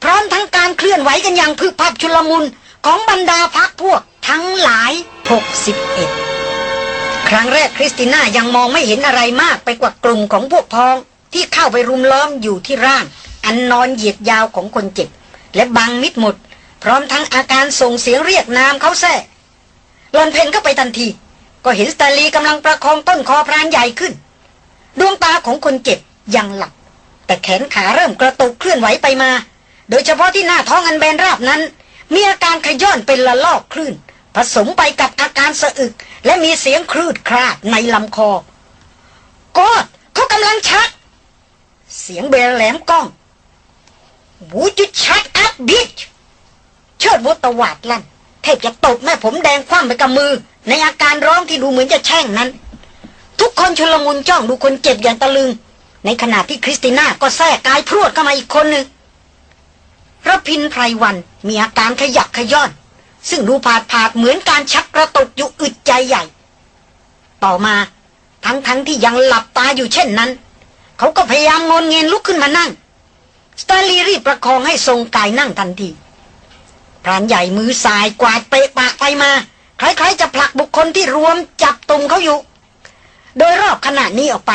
พร้อมทั้งการเคลื่อนไหวกันอย่างพึบพับชุลมุนของบรรดาพักพวกทั้งหลาย 61 ครั้งแรกคริสติน่ายังมองไม่เห็นอะไรมากไปกว่ากลุ่มของพวกพ้องที่เข้าไปรุมล้อมอยู่ที่ร่าง อันนอนเหยียดยาวของคนเจ็บ และบังมิดหมด พร้อมทั้งอาการส่งเสียงเรียกนามเขาแท้หลอนเพนเข้าไปทันที ก็เห็นสตาลีกำลังประคองต้นคอพรานใหญ่ขึ้น ดวงตาของคนเจ็บยังหลับ แต่แขนขาเริ่มกระตุกเคลื่อนไหวไปมา โดยเฉพาะที่หน้าท้องอันแบนราบนั้น มีอาการขย้อนเป็นละลอกคลื่น ผสมไปกับอาการสะอึก และมีเสียงครืดคราดในลำคอกอดเขากำลังชัก เสียงเบลแหลมก้อง Would you shut up bitch เชิดวุฒตวาดลั่นเทพจะตบแม่ผมแดงคว่ำไปกับมือ ในอาการร้องที่ดูเหมือนจะแช่งนั้น ทุกคนชุลมุนจ้องดูคนเจ็บอย่างตะลึง ในขณะที่คริสติน่าก็แทรกกายพรวดเข้ามาอีกคนหนึ่งรพินไพรวันมีอาการขยักขย้อน ซึ่งดูผาดผาดเหมือนการชักกระตุกอยู่อึดใจใหญ่ ต่อมาทั้งทั้งที่ยังหลับตาอยู่เช่นนั้น เขาก็พยายามงนเงินลุกขึ้นมานั่ง สตาลีรีบประคองให้ทรงกายนั่งทันที พรานใหญ่มือสายกวาดเปะปะไปมา คล้ายๆจะผลักบุคคลที่รวมจับตุ่มเขาอยู่ โดยรอบขนาดนี้ออกไป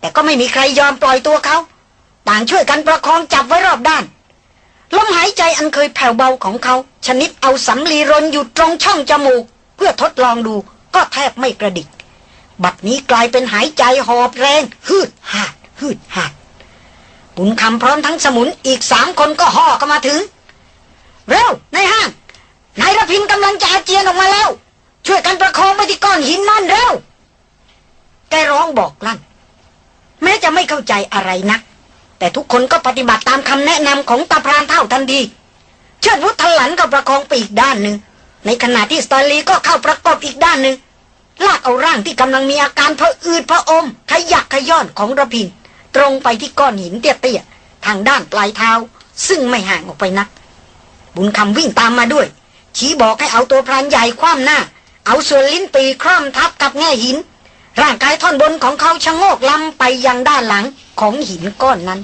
แต่ก็ไม่มีใครยอมปล่อยตัวเขา ต่างช่วยกันประคองจับไว้รอบด้านลมหายใจอันเคยแผ่วเบาของเขา ชนิดเอาสำลีรนอยู่ตรงช่องจมูก เพื่อทดลองดูก็แทบไม่กระดิก บัดนี้กลายเป็นหายใจหอบแรง ฮืดหาด ฮืดหาด บุญคำพร้อมทั้งสมุนอีกสามคนก็ห่อเข้ามาถึง เร็วในห้างนายรพินกำลังจะอาเจียนออกมาแล้ว ช่วยกันประคองไปที่ก้อนหินนั่นเร็วแกร้องบอกลั่น แม้จะไม่เข้าใจอะไรนัก แต่ทุกคนก็ปฏิบัติตามคำแนะนำของตาพรานเท่าทันทีเชิดวุฒหลันก็ประคองไปอีกด้านหนึ่งในขณะที่สตาลีก็เข้าประกอบอีกด้านหนึ่งลากเอาร่างที่กำลังมีอาการพะอืดพะอม ขยักขย้อนของระพิน ตรงไปที่ก้อนหินเตี้ยๆทางด้านปลายเท้า ซึ่งไม่ห่างออกไปนัก บุญคำวิ่งตามมาด้วย ชี้บอกให้เอาตัวพรานใหญ่คว่ำหน้า เอาส่วนลิ้นปีคร่อมทับกับแง่หิน ร่างกายท่อนบนของเขาชะโงกลำไปยังด้านหลังของหินก้อนนั้น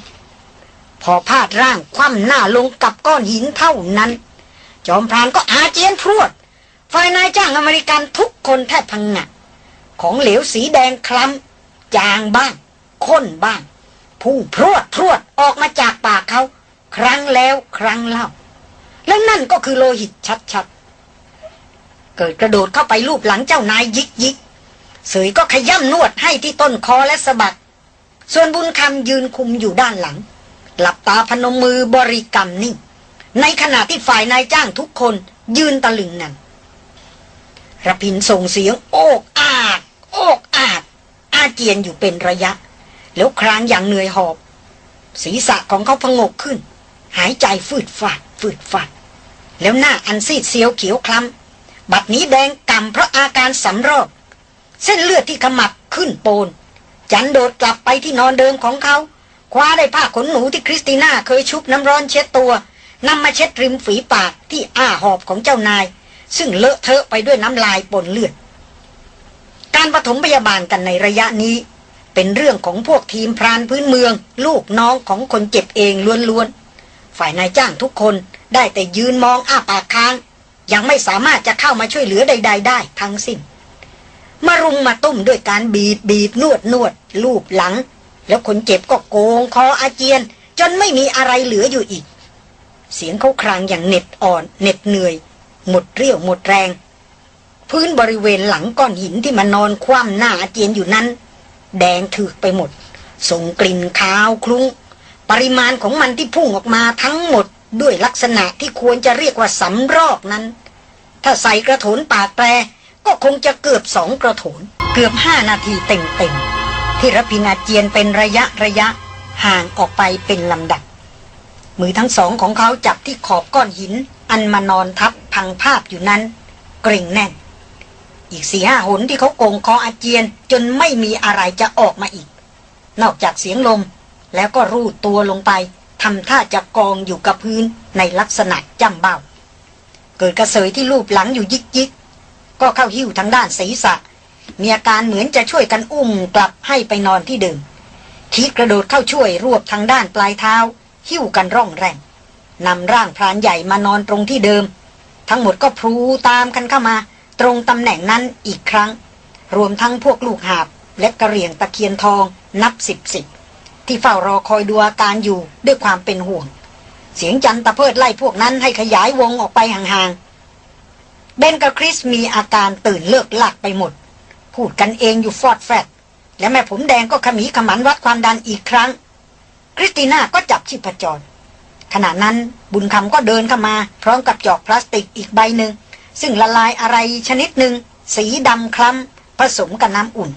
พอพาดร่างคว่ำหน้าลงกับก้อนหินเท่านั้น จอมพรานก็อาเจียนพรวดฝ่ายนายจ้างอเมริกันทุกคนแทบพังงะของเหลวสีแดงคล้ำจางบ้างข้นบ้าง พุ่งพรวดพรวดออกมาจากปากเขา ครั้งแล้วครั้งเล่า และนั่นก็คือโลหิตชัดๆ เกิดกระโดดเข้าไปลูบหลังเจ้านายยิกยิกเสยก็ขย้ำนวดให้ที่ต้นคอและสะบัก ส่วนบุญคำยืนคุมอยู่ด้านหลัง หลับตาพนมมือบริกรรมนิ่ง ในขณะที่ฝ่ายนายจ้างทุกคนยืนตะลึงนั่นระพินส่งเสียงโอกอาดโอกอาดอาเจียนอยู่เป็นระยะ แล้วครางอย่างเหนื่อยหอบ ศีรษะของเขาพงกขึ้น หายใจฟืดฟาดฟืดฟาดแล้วหน้าอันซีดเซียวเขียวคล้ำบัดนี้แดงกำเพราะอาการสำรอกเส้นเลือดที่ขมับขึ้นโปน จันโดดกลับไปที่นอนเดิมของเขา คว้าได้ผ้าขนหนูที่คริสติน่าเคยชุบน้ำร้อนเช็ดตัวนำมาเช็ดริมฝีปากที่อ้าหอบของเจ้านาย ซึ่งเลอะเทอะไปด้วยน้ำลายปนเลือด การปฐมพยาบาลกันในระยะนี้ เป็นเรื่องของพวกทีมพรานพื้นเมือง ลูกน้องของคนเจ็บเองล้วนๆ ฝ่ายนายจ้างทุกคนได้แต่ยืนมองอ้าปากค้าง ยังไม่สามารถจะเข้ามาช่วยเหลือใด ๆ ได้ทั้งสิ้น มารุมมาตุ้มด้วยการบีบบีบนวดนวดลูบหลัง แล้วคนเจ็บก็โกงคออาเจียน จนไม่มีอะไรเหลืออยู่อีก เสียงเขาครางอย่างเหน็ดอ่อนเหน็ดเหนื่อย หมดเรี่ยวหมดแรง พื้นบริเวณหลังก้อนหินที่มันนอนคว่ำหน้าอาเจียนอยู่นั้น แดงถึกไปหมด ส่งกลิ่นคาวคลุ้ง ปริมาณของมันที่พุ่งออกมาทั้งหมดด้วยลักษณะที่ควรจะเรียกว่าสำรอกนั้น ถ้าใส่กระโถนปากแปรก็คงจะเกือบสองกระโถน เกือบห้านาทีเต็มๆที่รพินาเจียนเป็นระยะระยะห่างออกไปเป็นลำดับ มือทั้งสองของเขาจับที่ขอบก้อนหิน อันมานอนทับพังภาพอยู่นั้น เกร็งแน่น อีกสี่ห้าหนที่เขาโกงคออาเจียน จนไม่มีอะไรจะออกมาอีก นอกจากเสียงลม แล้วก็รูดตัวลงไปทำท่าจะกองอยู่กับพื้นในลักษณะจำเบ้า เกิดกระเสยที่รูปหลังอยู่ยิกยิกก็เข้าหิ้วทางด้านศีรษะ มีอาการเหมือนจะช่วยกันอุ้มกลับให้ไปนอนที่เดิมคิดกระโดดเข้าช่วยรวบทางด้านปลายเท้า หิ้วกันร่องแรงนำร่างพรานใหญ่มานอนตรงที่เดิม ทั้งหมดก็พลูตามกันเข้ามา ตรงตำแหน่งนั้นอีกครั้ง รวมทั้งพวกลูกหาบ และกระเหรี่ยงตะเคียนทองนับสิบสิบที่เฝ้ารอคอยดูอาการอยู่ด้วยความเป็นห่วง เสียงจันตะเพิดไล่พวกนั้นให้ขยายวงออกไปห่างๆเบนกับคริสมีอาการตื่นเลิกหลักไปหมด พูดกันเองอยู่ฟอดแฟดและแม่ผมแดงก็ขมีขมันวัดความดันอีกครั้ง คริสติน่าก็จับชีพจรขณะนั้นบุญคำก็เดินเข้ามา พร้อมกับจอกพลาสติกอีกใบหนึ่ง ซึ่งละลายอะไรชนิดหนึ่งสีดำคล้ำผสมกับน้ำอุ่น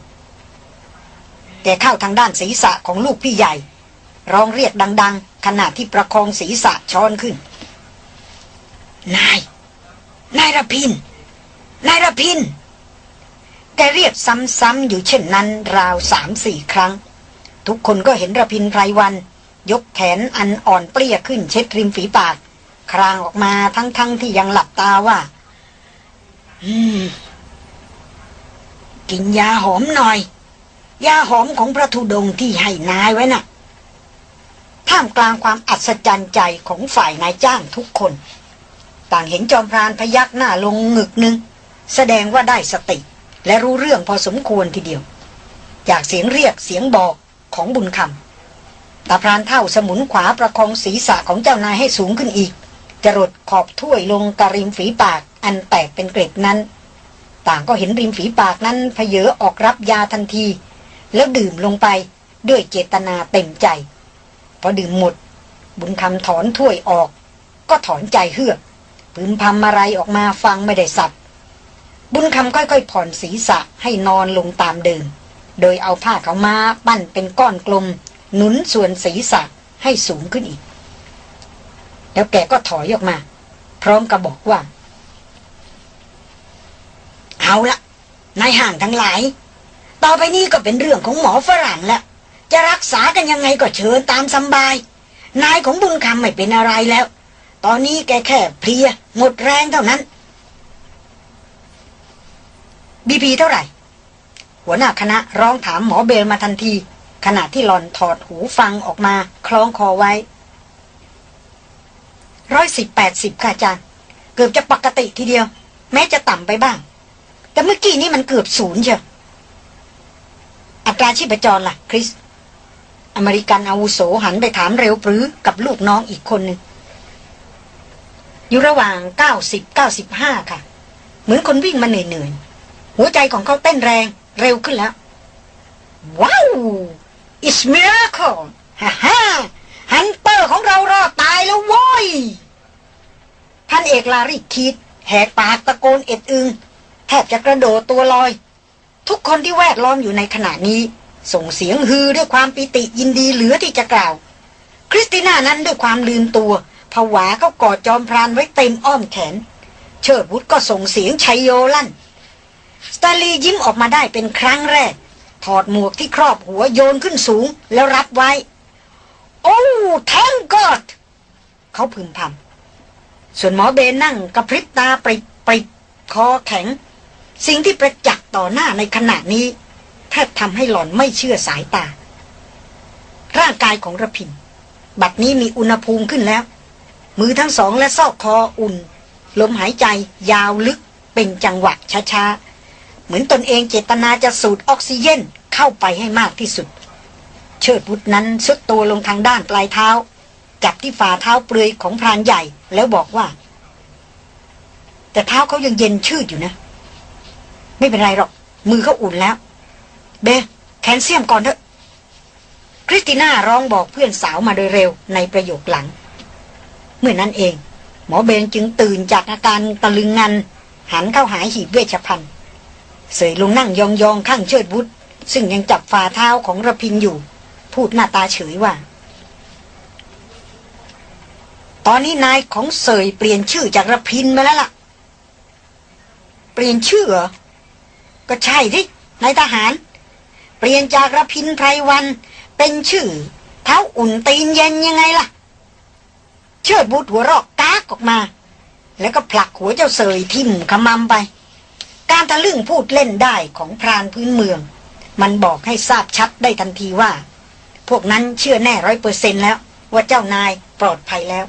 แกเข้าทางด้านศีรษะของลูกพี่ใหญ่ ร้องเรียกดัง ๆ ขณะที่ประคองศีรษะช้อนขึ้น นาย นายระพิน นายระพิน แกเรียกซ้ำๆอยู่เช่นนั้นราวสามสี่ครั้ง ทุกคนก็เห็นระพินไพรวัน ยกแขนอันอ่อนเปรี้ยขึ้นเช็ดริมฝีปาก ครางออกมาทั้งๆทที่ยังหลับตาว่า กินยาหอมหน่อย ยาหอมของพระธุดงที่ให้นายไว้น่ะ ท่ามกลางความอัศจรรย์ใจของฝ่ายนายจ้างทุกคน ต่างเห็นจอมพรานพยักหน้าลงหงึกหนึ่งแสดงว่าได้สติ และรู้เรื่องพอสมควรทีเดียว จากเสียงเรียกเสียงบอกของบุญคำตาพรานเท่าสมุนขวาประคองศีรษะของเจ้านายให้สูงขึ้นอีกจรดขอบถ้วยลงกระริมฝีปาก อันแตกเป็นเกล็ดนั้น ต่างก็เห็นริมฝีปากนั้นเพเยอออกรับยาทันที แล้วดื่มลงไปด้วยเจตนาเต็มใจ พอดื่มหมด บุญคำถอนถ้วยออก ก็ถอนใจเฮือกพึมพำอะไรออกมาฟังไม่ได้สับบุญคำค่อยๆผ่อนศีรษะให้นอนลงตามเดิม โดยเอาผ้าเขามาปั้นเป็นก้อนกลม หนุนส่วนศีรษะให้สูงขึ้นอีก แล้วแกก็ถอยออกมา พร้อมกับบอกว่า เอาละนายห่างทั้งหลาย ต่อไปนี้ก็เป็นเรื่องของหมอฝรั่งแล้วจะรักษากันยังไงก็เชิญตามสบาย นายของบุญคำไม่เป็นอะไรแล้ว ตอนนี้แกแค่เพลียหมดแรงเท่านั้นบีพีเท่าไหร่ หัวหน้าคณะร้องถามหมอเบลมาทันที ขณะที่หลอนถอดหูฟังออกมาคล้องคอไว้ร้อยสิบแปดสิบค่ะอาจารย์ เกือบจะปกติทีเดียว แม้จะต่ำไปบ้าง แต่เมื่อกี้นี้มันเกือบศูนย์เชียวอัตราชีพจรล่ะ คริส อเมริกันอาวุโสหันไปถามเร็วปรือกับลูกน้องอีกคนหนึ่งอยู่ระหว่างเก้าสิบเก้าสิบห้าค่ะ เหมือนคนวิ่งมาเหนื่อยๆ หัวใจของเขาเต้นแรงเร็วขึ้นแล้ว wow it's miracle ฮ่าฮ่า hunter ของเรารอดตายแล้วโว้ย ท่านเอกลาริคิดแหกปากตะโกนเอ็ดอึง แทบจะกระโดดตัวลอย ทุกคนที่แวดล้อมอยู่ในขณะนี้ ส่งเสียงฮือด้วยความปิติยินดีเหลือที่จะกล่าว คริสติน่านั้นด้วยความลืมตัวผวาเข้ากอดจอมพรานไว้เต็มอ้อมแขน เชิดวุฒก็ส่งเสียงไชโยลั่น สตาลียิ้มออกมาได้เป็นครั้งแรก ถอดหมวกที่ครอบหัวโยนขึ้นสูงแล้วรับไว้ โอ้แทงกอดเขาพึมพำส่วนหมอเบนนั่งกระพริบตาปริบปริบคอแข็ง สิ่งที่ประจักษ์ต่อหน้าในขณะนี้แทบทำให้หล่อนไม่เชื่อสายตา ร่างกายของระพิน บัดนี้มีอุณหภูมิขึ้นแล้ว มือทั้งสองและซอกคออุ่น ลมหายใจยาวลึกเป็นจังหวะช้าๆ เหมือนตนเองเจตนาจะสูดออกซิเจนเข้าไปให้มากที่สุด เชิดวุฒนั้นสุดตัวลงทางด้านปลายเท้า จับที่ฝ่าเท้าเปลือยของพรานใหญ่แล้วบอกว่า แต่เท้าเขายังเย็นชืดอยู่นะ ไม่เป็นไรหรอก มือเขาอุ่นแล้ว เบแคนเซียมก่อนเถอะ คริสติน่าร้องบอกเพื่อนสาวมาโดยเร็วในประโยคหลัง เมื่อนั้นเอง หมอเบนจึงตื่นจากอาการตะลึงงัน หันเข้าหาหีบเวชภัณฑ์เสยลงนั่งยองๆข้างเชิดวุฒซึ่งยังจับฝ่าเท้าของระพินอยู่ พูดหน้าตาเฉยว่า ตอนนี้นายของเสยเปลี่ยนชื่อจากระพินมาแล้วล่ะ เปลี่ยนชื่อเหรอ ก็ใช่ดินายทหาร เปลี่ยนจากระพินไพรวัน เป็นชื่อ เท้าอุ่นตีนเย็นยังไงล่ะ เชิดบุตรหัวรอกกากออกมา แล้วก็ผลักหัวเจ้าเสยทิ่มขมำไป การทะลึ่งพูดเล่นได้ของพรานพื้นเมือง มันบอกให้ทราบชัดได้ทันทีว่า พวกนั้นเชื่อแน่ร้อยเปอร์เซนแล้ว ว่าเจ้านายปลอดภัยแล้ว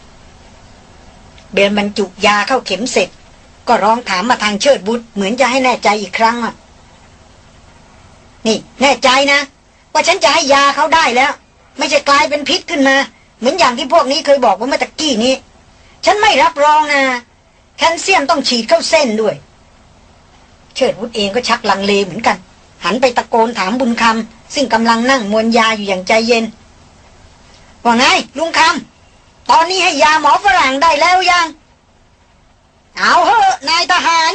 เบลบรรจุยาเข้าเข็มเสร็จ ก็ร้องถามมาทางเชิดบุตรเหมือนจะให้แน่ใจอีกครั้งอะ นี่ แน่ใจนะ ว่าฉันจะให้ยาเขาได้แล้ว ไม่ใช่กลายเป็นพิษขึ้นมา เหมือนอย่างที่พวกนี้เคยบอกว่าเมื่อตะกี้นี้ ฉันไม่รับรองนะแคลเซียมต้องฉีดเข้าเส้นด้วย เชิดวุฒเองก็ชักลังเลเหมือนกัน หันไปตะโกนถามบุญคำซึ่งกำลังนั่งมวนยาอยู่อย่างใจเย็นว่าไงลุงคำตอนนี้ให้ยาหมอฝรั่งได้แล้วยัง เอาเถอะนายทหาร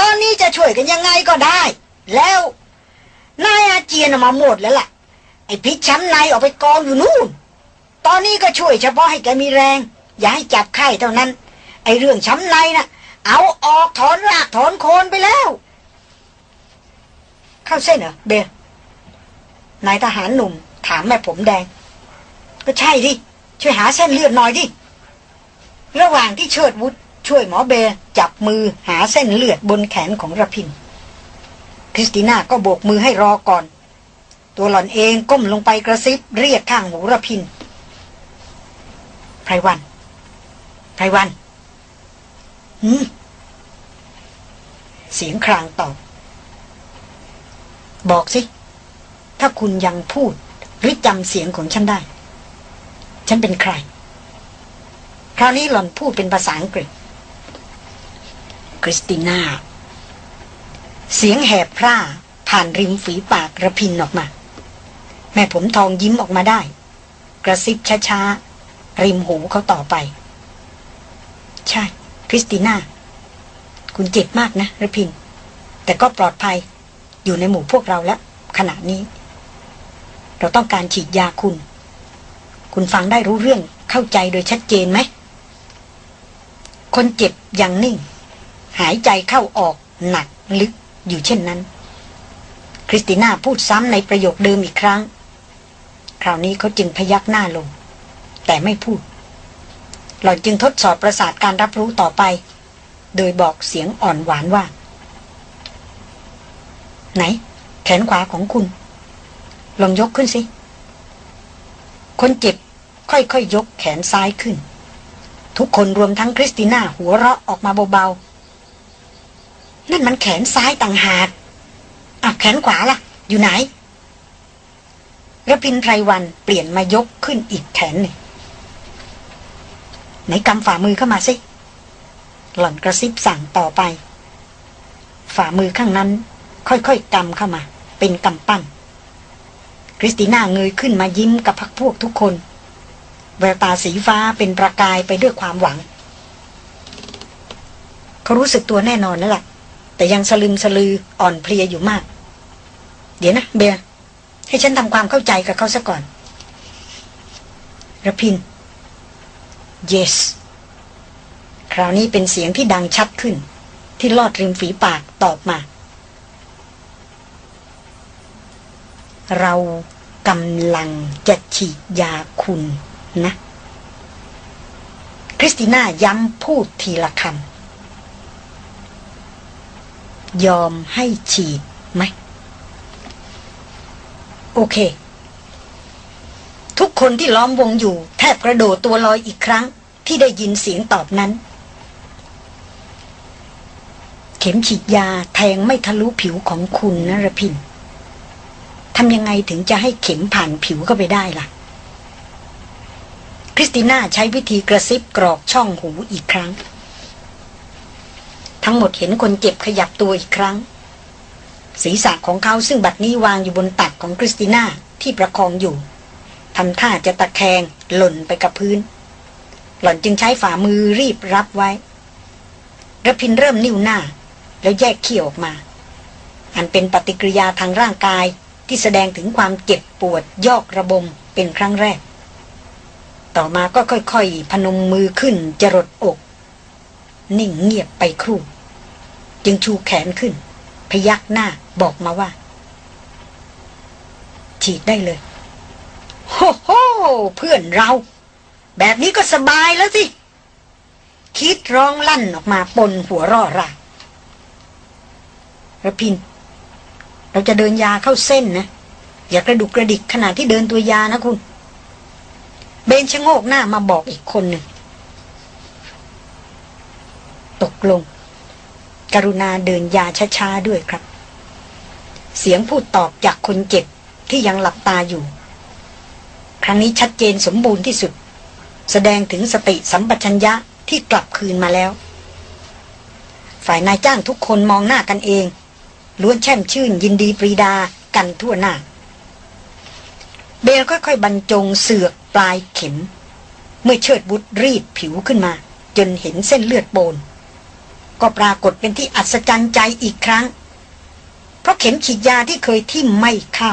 ตอนนี้จะช่วยกันยังไงก็ได้ แล้ว นายอาเจียนออกมาหมดแล้วล่ะ ไอ้พิษช้ำในออกไปกองอยู่นู่น ตอนนี้ก็ช่วยเฉพาะให้แกมีแรง อย่าให้จับไข้เท่านั้น ไอ้เรื่องช้ำในน่ะ เอาออกถอนรากถอนโคนไปแล้ว เข้าเส้นเหรอเบลนายทหารหนุ่ม ถามแม่ผมแดง ก็ใช่ดิ ช่วยหาเส้นเลือดหน่อยดิ ระหว่างที่เชิดวุฒช่วยหมอเบลจับมือหาเส้นเลือดบนแขนของระพิน คริสติน่าก็โบกมือให้รอก่อน ตัวหล่อนเองก้มลงไปกระซิบเรียกข้างหูระพินไพรวันไพรวันอืมเสียงครางตอบ บอกสิ ถ้าคุณยังพูด หรือจำเสียงของฉันได้ ฉันเป็นใคร คราวนี้หล่อนพูดเป็นภาษาอังกฤษคริสติน่า เสียงแหบพร่าผ่านริมฝีปากระพินออกมา แม่ผมทองยิ้มออกมาได้ กระซิบช้าๆ ริมหูเขาต่อไป ใช่ คริสติน่า คุณเจ็บมากนะระพิน แต่ก็ปลอดภัยอยู่ในหมู่พวกเราแล้ว ขณะนี้ เราต้องการฉีดยาคุณ คุณฟังได้รู้เรื่องเข้าใจโดยชัดเจนไหม คนเจ็บยังนิ่ง หายใจเข้าออกหนักลึก อยู่เช่นนั้น คริสติน่าพูดซ้ำในประโยคเดิมอีกครั้ง คราวนี้เขาจึงพยักหน้าลง แต่ไม่พูด หล่อนจึงทดสอบประสาทการรับรู้ต่อไป โดยบอกเสียงอ่อนหวานว่า ไหน แขนขวาของคุณ ลองยกขึ้นสิ คนเจ็บค่อยๆยยกแขนซ้ายขึ้น ทุกคนรวมทั้งคริสติน่าหัวเราะออกมาเบาๆ นั่นมันแขนซ้ายต่างหากอะแขนขวาล่ะ อยู่ไหนระพินไพรวันเปลี่ยนมายกขึ้นอีกแขนหนึ่งไหนกำฝ่ามือเข้ามาสิ หล่อนกระซิบสั่งต่อไป ฝ่ามือข้างนั้น ค่อยๆกำเข้ามา เป็นกำปั้น คริสติน่าเงยขึ้นมายิ้มกับพักพวกทุกคน แววตาสีฟ้าเป็นประกายไปด้วยความหวัง เขารู้สึกตัวแน่นอนแล้วล่ะ แต่ยังสลึมสลืออ่อนเพลียอยู่มาก เดี๋ยวนะเบียให้ฉันทำความเข้าใจกับเขาซะก่อนระพิน yes คราวนี้เป็นเสียงที่ดังชัดขึ้น ที่ลอดริมฝีปากตอบมา เรากำลังจะฉีดยาคุณนะ คริสติน่าย้ำพูดทีละคำ ยอมให้ฉีดไหม โอเค ทุกคนที่ล้อมวงอยู่ แทบกระโดดตัวลอยอีกครั้ง ที่ได้ยินเสียงตอบนั้น เข็มฉีดยาแทงไม่ทะลุผิวของคุณนะรพินทำยังไงถึงจะให้เข็มผ่านผิวเข้าไปได้ล่ะ คริสติน่าใช้วิธีกระซิบกรอกช่องหูอีกครั้ง ทั้งหมดเห็นคนเจ็บขยับตัวอีกครั้ง ศีรษะของเขาซึ่งบัดนี้วางอยู่บนตักของคริสติน่าที่ประคองอยู่ทำท่าจะตะแคงหล่นไปกับพื้น หล่อนจึงใช้ฝ่ามือรีบรับไว้ระพินเริ่มนิ้วหน้า แล้วแยกเขี้ยวออกมา อันเป็นปฏิกิริยาทางร่างกายที่แสดงถึงความเจ็บปวดยอกระบมเป็นครั้งแรก ต่อมาก็ค่อยๆ พนมมือขึ้นจรดอก นิ่งเงียบไปครู่ จึงชูแขนขึ้น พยักหน้าบอกมาว่า ฉีดได้เลยโฮโฮเพื่อนเรา แบบนี้ก็สบายแล้วสิคิดร้องลั่นออกมาปนหัวร่อราระพิน เราจะเดินยาเข้าเส้นนะ อย่ากระดุกกระดิกขณะที่เดินตัวยานะคุณ เบนชะโงกหน้ามาบอกอีกคนหนึ่ง ตกลง กรุณาเดินยาช้าๆด้วยครับ เสียงพูดตอบจากคนเจ็บที่ยังหลับตาอยู่ ครั้งนี้ชัดเจนสมบูรณ์ที่สุด แสดงถึงสติสัมปชัญญะที่กลับคืนมาแล้ว ฝ่ายนายจ้างทุกคนมองหน้ากันเองล้วนแช่มชื่นยินดีปรีดากันทั่วหน้า เบลค่อยๆบรรจงเสือกปลายเข็ม เมื่อเชิดบุตรรีดผิวขึ้นมา จนเห็นเส้นเลือดโปน ก็ปรากฏเป็นที่อัศจรรย์ใจอีกครั้ง เพราะเข็มฉีดยาที่เคยทิ่มไม่เข้า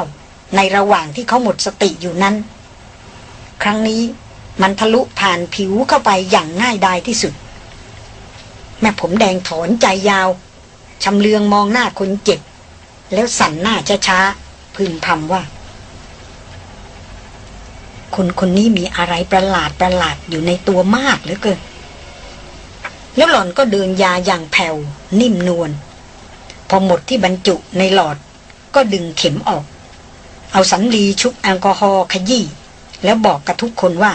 ในระหว่างที่เขาหมดสติอยู่นั้น ครั้งนี้มันทะลุผ่านผิวเข้าไปอย่างง่ายดายที่สุด แม่ผมแดงถอนใจยาวชำเลืองมองหน้าคนเจ็บ แล้วสั่นหน้าช้าๆพึมพำว่า คนคนนี้มีอะไรประหลาดประหลาดอยู่ในตัวมากเหลือเกิน แล้วหล่อนก็เดินยาอย่างแผ่ว นิ่มนวลพอหมดที่บรรจุในหลอดก็ดึงเข็มออก เอาสันลีชุบแอลกอฮอล์ขยี้แล้วบอกกับทุกคนว่า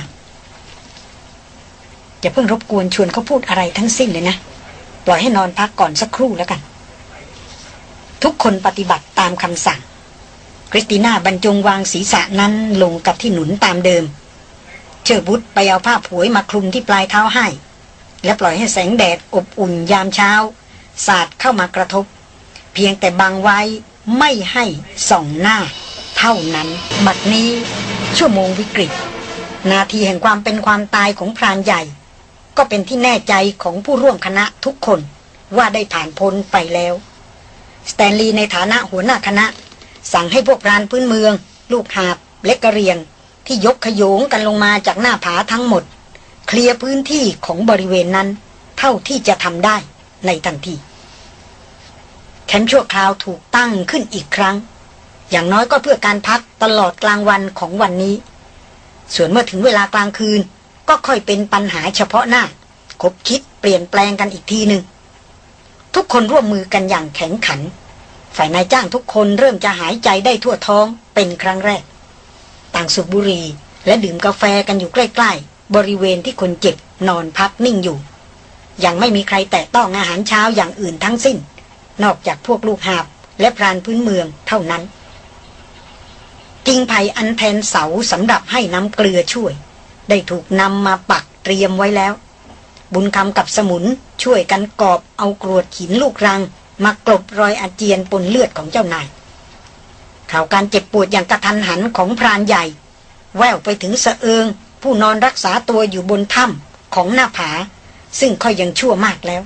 อย่าเพิ่งรบกวนชวนเขาพูดอะไรทั้งสิ้นเลยนะ ปล่อยให้นอนพักก่อนสักครู่แล้วกัน ทุกคนปฏิบัติตามคำสั่ง คริสติน่าบรรจงวางศีรษะนั้นลงกับที่หนุนตามเดิม เชิดบุตไปเอาผ้าผวยมาคลุมที่ปลายเท้าให้ และปล่อยให้แสงแดดอบอุ่นยามเช้า สาดเข้ามากระทบ เพียงแต่บังไว้ไม่ให้ส่องหน้า เท่านั้น บัดนี้ชั่วโมงวิกฤต นาทีแห่งความเป็นความตายของพรานใหญ่ ก็เป็นที่แน่ใจของผู้ร่วมคณะทุกคนว่าได้ผ่านพ้นไปแล้วสแตนลีย์ในฐานะหัวหน้าคณะ สั่งให้พวกพรานพื้นเมือง ลูกหาบและกระเรียง ที่ยกขยงกันลงมาจากหน้าผาทั้งหมด เคลียร์พื้นที่ของบริเวณนั้น เท่าที่จะทำได้ในทันทีแคมป์ชั่วคราวถูกตั้งขึ้นอีกครั้ง อย่างน้อยก็เพื่อการพักตลอดกลางวันของวันนี้ ส่วนเมื่อถึงเวลากลางคืน ก็ค่อยเป็นปัญหาเฉพาะหน้า คบคิดเปลี่ยนแปลงกันอีกทีหนึ่งทุกคนร่วมมือกันอย่างแข็งขัน ฝ่ายนายจ้างทุกคนเริ่มจะหายใจได้ทั่วท้องเป็นครั้งแรก ต่างสูบบุหรี่และดื่มกาแฟกันอยู่ใกล้ๆ บริเวณที่คนเจ็บนอนพักนิ่งอยู่ ยังไม่มีใครแตะต้องอาหารเช้าอย่างอื่นทั้งสิ้น นอกจากพวกลูกหาบและพรานพื้นเมืองเท่านั้นกิ่งไผ่อันแทนเสาสำหรับให้น้ำเกลือช่วย ได้ถูกนำมาปักเตรียมไว้แล้ว บุญคำกับสมุนช่วยกันกอบเอากรวดหินลูกรัง มากลบรอยอาเจียนปนเลือดของเจ้านายข่าวการเจ็บปวดอย่างกระทันหันของพรานใหญ่ แววไปถึงสะเอิง ผู้นอนรักษาตัวอยู่บนถ้ำของหน้าผา ซึ่งค่อยยังชั่วมากแล้ว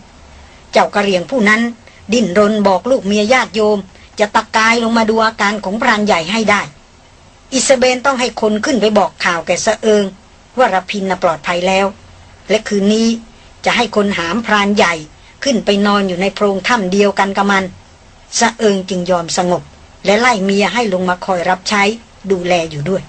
เจ้ากระเรียงผู้นั้น ดิ้นรนบอกลูกเมียญาติโยม จะตะกายลงมาดูอาการของพรานใหญ่ให้ได้ อิสเบนต้องให้คนขึ้นไปบอกข่าวแก่สะเอิง ว่ารพินน่ะปลอดภัยแล้ว และคืนนี้จะให้คนหามพรานใหญ่ขึ้นไปนอนอยู่ในโพรงถ้ำเดียวกันกับมัน สะเอิงจึงยอมสงบ และไล่เมียให้ลงมาคอยรับใช้ดูแลอยู่ด้วย